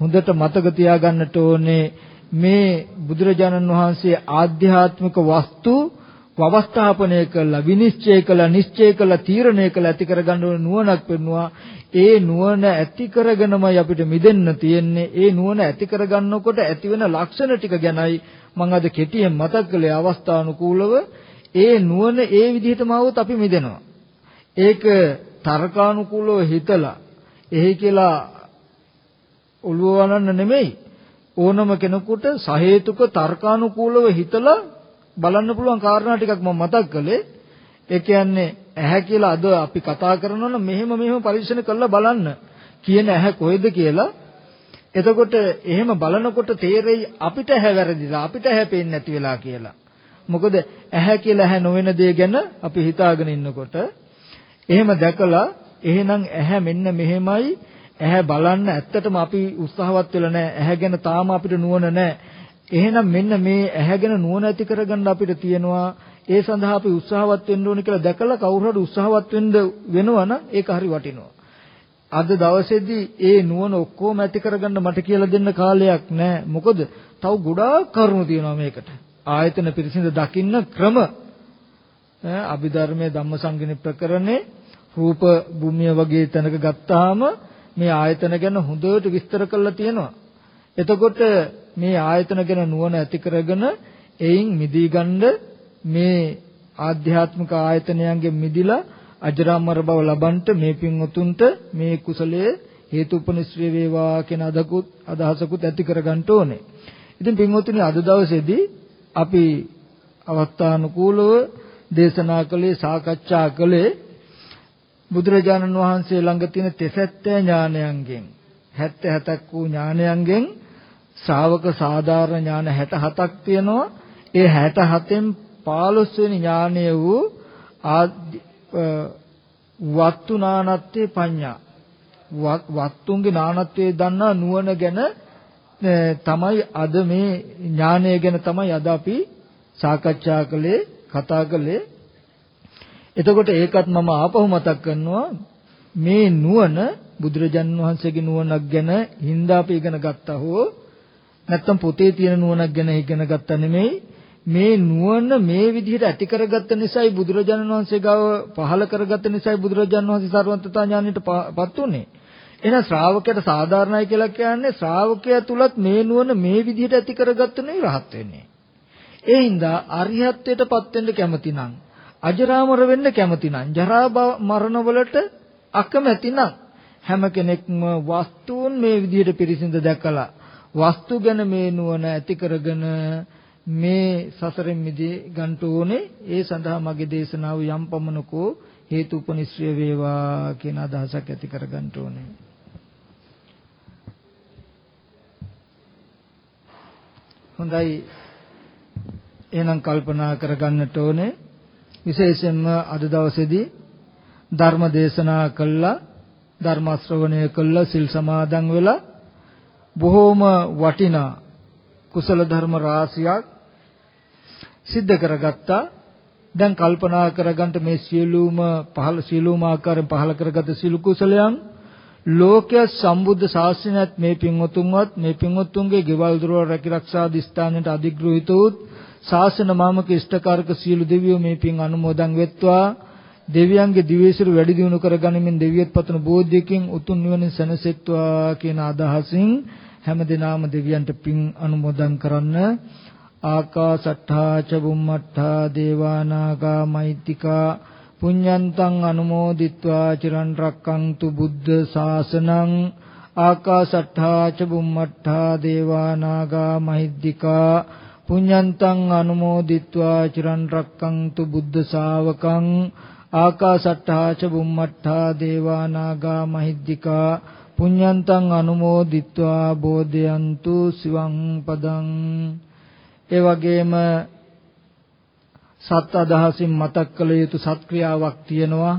හොඳට මතක තියාගන්නට ඕනේ මේ බුදුරජාණන් වහන්සේ ආධ්‍යාත්මික වස්තු වවස්ථාපනය කළා විනිශ්චය කළා නිශ්චය කළා තීරණය කළා ඇති කරගන්න ඕන නුවණක් පෙන්නවා. ඒ නුවණ ඇති කරගෙනමයි අපිට මිදෙන්න තියෙන්නේ. ඒ නුවණ ඇති කරගන්නකොට ඇතිවෙන ලක්ෂණ ටික ගැනයි මම අද කෙටියෙන් මතක් කළේ අවස්ථානුකූලව. ඒ නුවණ ඒ විදිහටම આવොත් අපි මිදෙනවා. ඒක තර්කානුකූලව හිතලා එහි කියලා ඔළුව වනන්න නෙමෙයි. ඕනම කෙනෙකුට සහේතුක තර්කානුකූලව හිතලා බලන්න පුළුවන් කාරණා ටිකක් මම මතක් කළේ. ඒ කියන්නේ ඇහැ කියලා අද අපි කතා කරනවා නම් මෙහෙම මෙහෙම පරීක්ෂණ කරලා බලන්න කියන ඇහැ කොහෙද කියලා. එතකොට එහෙම බලනකොට තේරෙයි අපිට ඇහැ වැරදිලා අපිට ඇහැ පේන්නේ නැති වෙලා කියලා. මොකද ඇහැ කියලා ඇහැ නොවන දේ ගැන අපි හිතාගෙන ඉන්නකොට එහෙම දැකලා එහෙනම් ඇහැ මෙන්න මෙහෙමයි ඇහැ බලන්න ඇත්තටම අපි උත්සාහවත් වෙලා නැහැ. ඇහැ ගැන තාම අපිට නුවණ නැහැ. එහෙනම් මෙන්න මේ ඇහැ ගැන නුවණ ඇති කරගන්න අපිට තියෙනවා. ඒ සඳහා අපි උත්සාහවත් වෙන්න ඕනේ කියලා දැකලා කවුරු හරි උත්සාහවත් වෙන්න වෙනවනම් ඒක හරි වටිනවා. අද දවසේදී ඒ නුවණ ඔක්කොම ඇති කරගන්න මට කියලා දෙන්න කාලයක් නැහැ. මොකද තව ගොඩාක් කරුණු තියෙනවා මේකට. ආයතන පිරිසිඳ දකින්න ක්‍රම අභිධර්මයේ ධම්මසංගිනි ප්‍රකරණේ රූප භූමිය වගේ තැනක ගත්තාම මේ ආයතන ගැන හොඳට විස්තර කරලා තියෙනවා. එතකොට මේ ආයතන ගැන නුවණ ඇති කරගෙන එයින් මිදී ගන්න මේ ආධ්‍යාත්මික ආයතනයන්ගෙන් මිදිලා අජරාමර බව ලබන්ට මේ පින් උතුන්ට මේ කුසලයේ හේතුපනිශ්‍රේ වේවා කියන අදකුත් අදහසකුත් ඇති කරගන්න ඕනේ. ඉතින් පින්වතුනි අද දවසේදී අපි අවස්ථානුකූලව දේශනා කළේ සාකච්ඡා කළේ බුදුරජාණන් වහන්සේ ළඟ තියෙන තෙසැත්තෑ ඥානයන්ගෙන් 70 70ක් වූ ඥානයන්ගෙන් ශ්‍රාවක සාධාරණ ඥාන 67ක් තියෙනවා. ඒ 67න් 15 වෙනි ඥානය වූ වත්තු නානත්තේ පඤ්ඤා. වත්තුන්ගේ නානත්වයේ දන්නා නුවණ ගැන තමයි අද මේ ඥානය ගැන තමයි අද අපි සාකච්ඡා කළේ කතා කළේ. එතකොට ඒකත් මම ආපහු මතක් කරනවා මේ නුවණ බුදුරජාන් වහන්සේගේ නුවණක් ගැන හින්දා අපි ඉගෙන ගත්තා හෝ නැත්තම් පොතේ තියෙන නුවණක් ගැන ඉගෙන ගත්තා නෙමෙයි මේ නුවණ මේ විදිහට ඇති කරගත්ත නිසායි බුදුරජාණන් වහන්සේ ගාව පහල කරගත්ත නිසායි බුදුරජාණන් වහන්සේ සර්වන්තතා ඥානයටපත් උනේ. එහෙනම් ශ්‍රාවකයට සාධාරණයි කියලා කියන්නේ ශ්‍රාවකයා තුලත් මේ නුවණ මේ විදිහට ඇති කරගත්ත නෙවෙයි රහත් වෙන්නේ. ඒ හින්දා අරිහත්ත්වයටපත් වෙන්න කැමති නම් අජරාමර වෙන්න කැමති නම් ජරා මරණ වලට අකමැති නම් හැම කෙනෙක්ම වස්තුන් මේ විදිහට පිරිසිඳ දැකලා වස්තු ගැන මේ නුවණ ඇති කරගෙන මේ සසරෙන් මිදී ගන්න ඕනේ. ඒ සඳහා මගේ දේශනාව යම් පමණකෝ හේතු උපනිශ්‍රය වේවා කියන අදහසක් ඇති කර ගන්න ඕනේ. හොඳයි. එහෙනම් කල්පනා කරගන්නට ඕනේ. විශේෂයෙන්ම අද දවසේදී ධර්ම දේශනා කළා ධර්ම ශ්‍රවණය කළා සිල් සමාදන් වෙලා බොහෝම වටිනා කුසල ධර්ම රාශියක් සිද්ධ කරගත්තා. දැන් කල්පනා කරගන්න මේ සියලුම පහළ සියලුම ආකාරයෙන් පහළ කරගත් සිළු කුසලයන් ලෝකයේ සම්බුද්ධ ශාසනයත් මේ පින්වතුන්වත් මේ පින්වතුන්ගේ ගෙවල් දොරවල් රැකිරක්ෂා දිස්ත්‍රාණයට අධිග්‍රහිත වූ ශාසන මාමක ඉෂ්ඨකාරක සියලු දෙවියෝ මේ පින් අනුමෝදන් වෙත්වා. දෙවියන්ගේ දිවේශිරු වැඩි දියුණු කරගනිමින් දෙවියත් පතන බෝධියකින් උතුම් නිවනින් සැනසෙත්වා කියන අදහසින් හැම දිනාම දෙවියන්ට පින් අනුමෝදන් කරන්න. ආකාසට්ඨා ච බුම්මට්ඨා දේවානාගා මෛත්‍තිකා පුඤ්ඤන්තං අනුමෝදිත්වා චිරන් රැක්කන්තු බුද්ධ ශාසනං. ආකාසට්ඨා ච බුම්මට්ඨා දේවා නාග මහිද්దికා පුඤ්ඤන්තං අනුමෝදිත්වා චිරන් රැක්කන්තු බුද්ධ ශාවකං ආකාසට්ඨා ච බුම්මට්ඨා දේවා නාග මහිද්దికා පුඤ්ඤන්තං අනුමෝදිත්වා බෝධයන්තු සිවං පදං. ඒ වගේම සත් අදහසින් මතක් කළ යුතු සත්ක්‍රියාවක් තියෙනවා.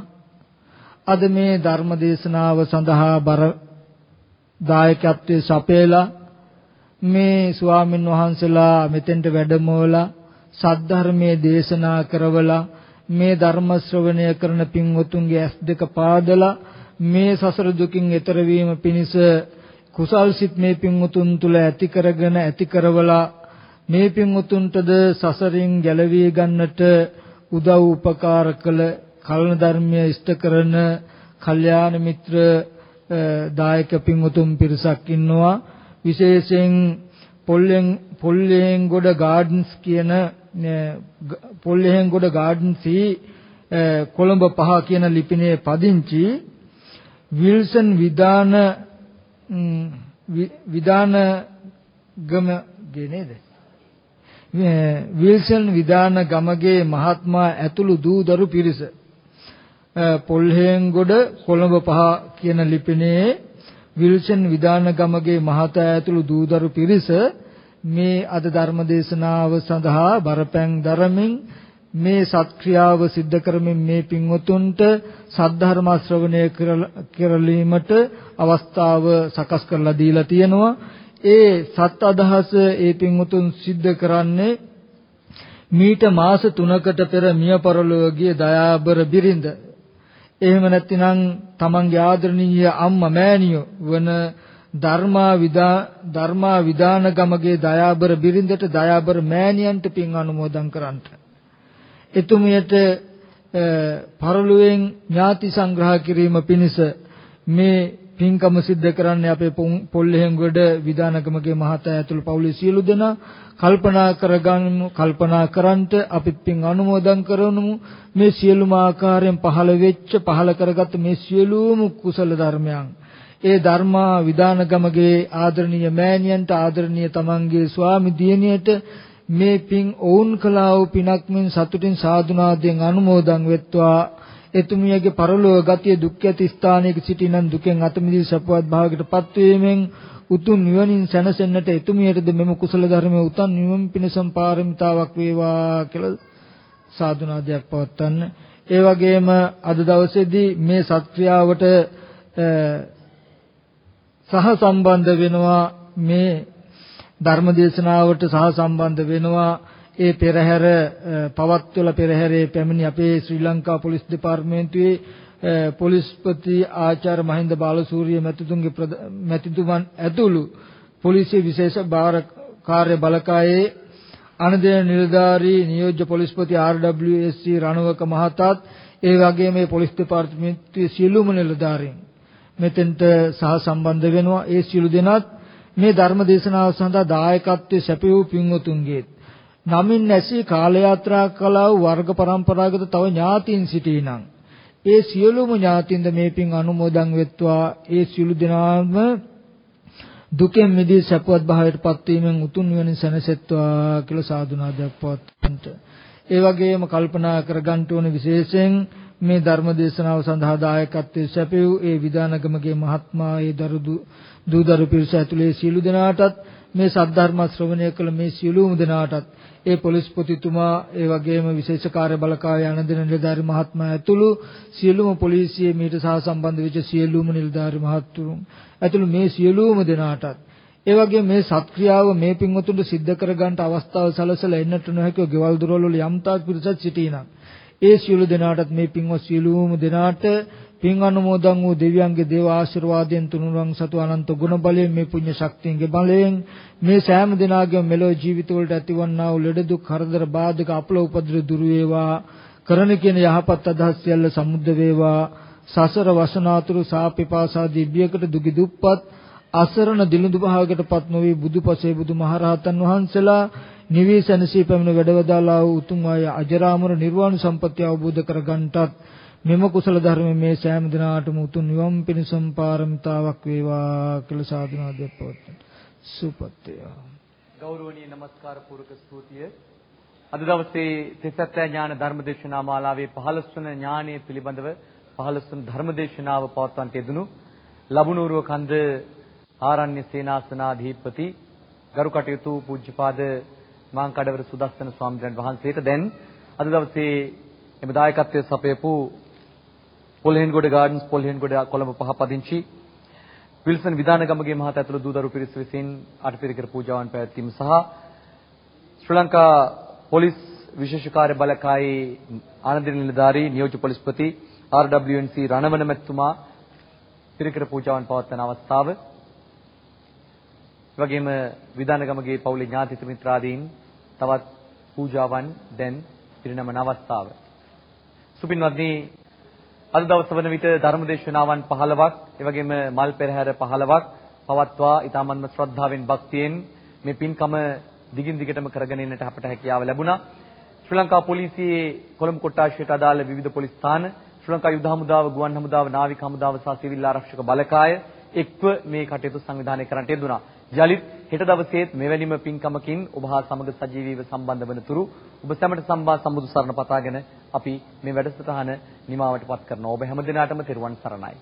අද මේ ධර්ම දේශනාව සඳහා බර දායකත්වයේ සපේලා මේ ස්වාමින් වහන්සේලා මෙතෙන්ට වැඩමවලා සද්ධර්මයේ දේශනා කරවලා මේ ධර්ම ශ්‍රවණය කරන පින්වතුන්ගේ ඇස් දෙක පාදලා මේ සසර දුකින් එතර වීම පිණිස කුසල් සිත් මේ පින්වතුන් තුල ඇති කරගෙන ඇති කරවලා මේ පින්වතුන්ටද සසරින් ගැලවී ගන්නට උදව් උපකාර කළ කල්න ධර්මයේ ඉෂ්ට කරන කල්යාණ මිත්‍ර දායක පින්වතුන් පිරිසක් ඉන්නවා. විශේෂයෙන් පොල්ලෙන් පොල්ලෙන් ගොඩ ගාඩන්ස් කියන පොල්ලෙන් ගොඩ ගාඩන්සි කොළඹ පහ කියන ලිපිනේ පදිංචි විල්සන් විදාන විදාන ගම නේද? විල්සන් විදාන ගමගේ මහත්මා ඇතුළු දූ දරු පිරිස. පොල්හෙන්ගොඩ කොළඹ පහ කියන ලිපිනේ විල්සන් විදානගමගේ මහතා ඇතුළු දූදරු පිරිස මේ අද ධර්ම දේශනාව සඳහා බරපැන් දරමින් මේ සත්ක්‍රියාව સિદ્ધ කරමින් මේ පින්වතුන්ට සද්ධර්ම ශ්‍රවණය කරලීමට අවස්ථාව සකස් කරලා දීලා තියෙනවා ඒ සත් අදහස ඒ පින්වතුන් સિદ્ધ කරන්නේ මීට මාස 3කට පෙර මිය පරලෝකීය දයාබර බිරිඳ එහෙම නැත්නම් තමන්ගේ ආදරණීය අම්මා මෑණියෝ වන ධර්මා විදා ධර්මා විදාන ගමගේ දයාබර බිරිඳට දයාබර මෑණියන්ට පින් අනුමෝදන් කරන්ට. එතුමියට පරලුවෙන් ඥාති සංග්‍රහ කිරීම පිණිස මේ පින්කම සිද්ධ කරන්නේ අපේ පොල්ලෙහෙන්ගොඩ විදානගමගේ මහතා ඇතුළු පවුලේ සියලු දෙනා. කල්පනා කරගන්නු කල්පනා කරන්ට අපිත් පින් අනුමෝදන් කරනමු මේ සියලුම ආකාරයෙන් පහළ වෙච්ච පහළ කරගත් මේ සියලුම කුසල ධර්මයන්. ඒ ධර්මා විදානගමගේ ආදරණීය මෑණියන්ට ආදරණීය තමන්ගේ ස්වාමි දියණියට මේ පින් ඔවුන් කළා වූ පිනක් මෙන් සතුටින් සාදුනාදයෙන් අනුමෝදන් වෙත්වා. එතුමියගේ පරලෝක ගතිය දුක් ඇති ස්ථානයක සිටිනන් දුකෙන් අත මිදී සපවත් භාවයකටපත් වීමෙන් උතුම් නිවනින් සැනසෙන්නට එතුමියටද මෙම කුසල ධර්මයේ උතුම් නිවන පිණසම් පාරමිතාවක් වේවා කියලා සාදුනාදයක් පවත්වන්න. ඒ වගේම අද දවසේදී මේ සත්ක්‍රියාවට සහ සම්බන්ධ වෙනවා මේ ධර්ම දේශනාවට සහ සම්බන්ධ වෙනවා ඒ පෙරහැර පවත්වල පෙරහැරේ පැමිණි අපේ ශ්‍රී ලංකා පොලිස් දෙපාර්තමේන්තුවේ පොලිස්පති ආචාර්ය මහින්ද බාලසූරිය මැතිතුන්ගේ මැතිතුමන් ඇතුළු පොලිසිය විශේෂ භාර කාර්ය බලකායේ අනදේන නිලධාරී නියෝජ්‍ය පොලිස්පති RWSC රණවක මහතාත් ඒ වගේම මේ පොලිස් දෙපාර්තමේන්තුවේ සියලුම නිලධාරීන් මෙතෙන්ට සහ සම්බන්ධ වෙනවා. ඒ සියලු දෙනාත් මේ ධර්ම දේශනාව සඳහා දායකත්වයේ සැපයූ පින්වතුන්ගේ නමින් නැසී කාල යාත්‍රා කළා වූ වර්ග પરම්පරාගත තව ඥාතීන් සිටිනම් ඒ සියලුම ඥාතින්ද මේ පින් අනුමෝදන් වෙත්වා. ඒ සියලු දෙනාම දුකෙන් මිදී සැපවත් භාවයට පත්වීමෙන් උතුම් නිවන සැනසෙත්වා කියලා සාදුනාදයක් පවත්වන්නට ඒ වගේම කල්පනා කරගන්න ඕන විශේෂයෙන් මේ ධර්ම දේශනාව සඳහා දායකත්වයේ සැපෙව් ඒ විදානගමගේ මහත්මා ඒ දරුදු දූදරු පිරිස ඇතුළේ සියලු දෙනාටත් මේ සද්ධර්ම ශ්‍රවණය කළ මේ සියලුම දෙනාටත් ඒ පොලිස්පතිතුමා ඒ වගේම විශේෂ කාර්ය බලකාය ආනන්දන නිලධාරි මහත්මයා ඇතුළු සියලුම පොලිසිය මීට සහ සම්බන්ධ වෙච්ච සියලුම නිලධාරි මහත්තුරුන් ඇතුළු මේ සියලුම දෙනාටත් ඒ වගේ මේ සත්ක්‍රියාව මේ පින්වතුන්ට සිද්ධ කරගන්න අවස්ථාව සැලසලා එන්නට නොහැකිව ගෙවල් දොරවල් වල යම් තාක් පිරිසක් සිටිනා. ඒ සියලු දෙනාටත් මේ පින්වත් සියලුම දෙනාට පින් අනුමෝදන් වූ දෙවියන්ගේ දේව ආශිර්වාදයෙන් තුනුරුවන් සතු අනන්ත ගුණ බලයෙන් මේ පුණ්‍ය ශක්තියගේ බලයෙන් මේ සෑම දිනාගේම මෙලොව ජීවිතවලට ඇතිවන්නා වූ ලෙඩ දුක් හරදර බාධක අපල උපද්‍ර දුරු වේවා. කරන කියන යහපත් අදහස් සියල්ල සමුද්ද වේවා. සසර වසනාතුරු සාපිපාසා දිව්‍යකට දුගි දුප්පත් අසරණ දිලුඳු භාගයටපත් නොවි බුදුපසේ බුදුමහරහතන් වහන්සේලා නිවී සැනසී පැමිණ වැඩවදාලා වූ උතුම් ආය අජරාමර නිර්වාණ සම්පත්‍ය අවබෝධ කරගන්නටත් මෙම කුසල ධර්ම මේ සෑම දිනාටම උතුම් නිවන් පිණසම් පාරමිතාවක් වේවා කියලා සාදුනාදයක් පවත්වන සුපත්ය. ගෞරවනීය নমස්කාර පූර්වක ස්තුතිය. අද දවසේ තිසත්ත්‍ය ඥාන ධර්මදේශනා මාලාවේ 15 වන ඥානය පිළිබඳව 15 වන ධර්මදේශනාව පවත්වන්නට යෙදුණු ලබුණූරුව කන්ද ආරණ්‍ය සේනාසනාධිපති ගරු කටයුතු පූජ්‍යපාද මාංකඩවර සුදස්සන ස්වාමීන් වහන්සේට දැන් අද දවසේ එම දායකත්වයේ සපයපු පොල්හෙන්ගොඩ ගාඩන්ස් පොල්හෙන්ගොඩ කොළඹ පහ පදිංචි. විල්සන් විධානගමගේ මහතා ඇතුළු දූදරු පිරිස විසින් අටපිරිකර පූජාවන් පැවැත්වීම සහ ශ්‍රී ලංකා පොලිස් විශේෂ කාර්ය බලකායේ ආනන්ද නිලධාරී නියෝජ්‍ය පොලිස්පති RWNC රණවන මැතිතුමා පිරිකර පූජාවන් පවත්වන අවස්ථාව. එවැගේම විධානගමගේ පවුලේ ඥාතිත මිත්‍රාදීන් තවත් පූජාවන් දැන් පිරිනමන අවස්ථාව. සුපින්වත්නි අද දවස වන විට ධර්මදේශනාවන් 15ක් එවැගේම මල් පෙරහැර 15ක් පවත්වා ඊ타මන්ම ශ්‍රද්ධාවෙන් භක්තියෙන් මේ පින්කම දිගින් දිගටම කරගෙන යන්නට අපට හැකියාව ලැබුණා. ශ්‍රී ලංකා පොලිසියේ කොළඹ කොට්ටාශයට අදාළ විවිධ පොලිස් ස්ථාන, ශ්‍රී ලංකා යුද හමුදාව, ගුවන් හමුදාව, නාවික හමුදාව සහ සිවිල් ආරක්ෂක බලකාය එක්ව මේ කටයුතු සංවිධානය කරන්නට යෙදුණා. යලිත් හෙට දවසේත් මෙවැනිම පින්කමකින් ඔබ හා සමග සජීවීව සම්බන්ධ වන තුරු ඔබ සැමට සම්බා සම්බුදු සරණ පතාගෙන අපි මේ වැඩසටහන නිමාවට පත් කරනවා. ඔබ හැමදිනාටම තෙරුවන් සරණයි.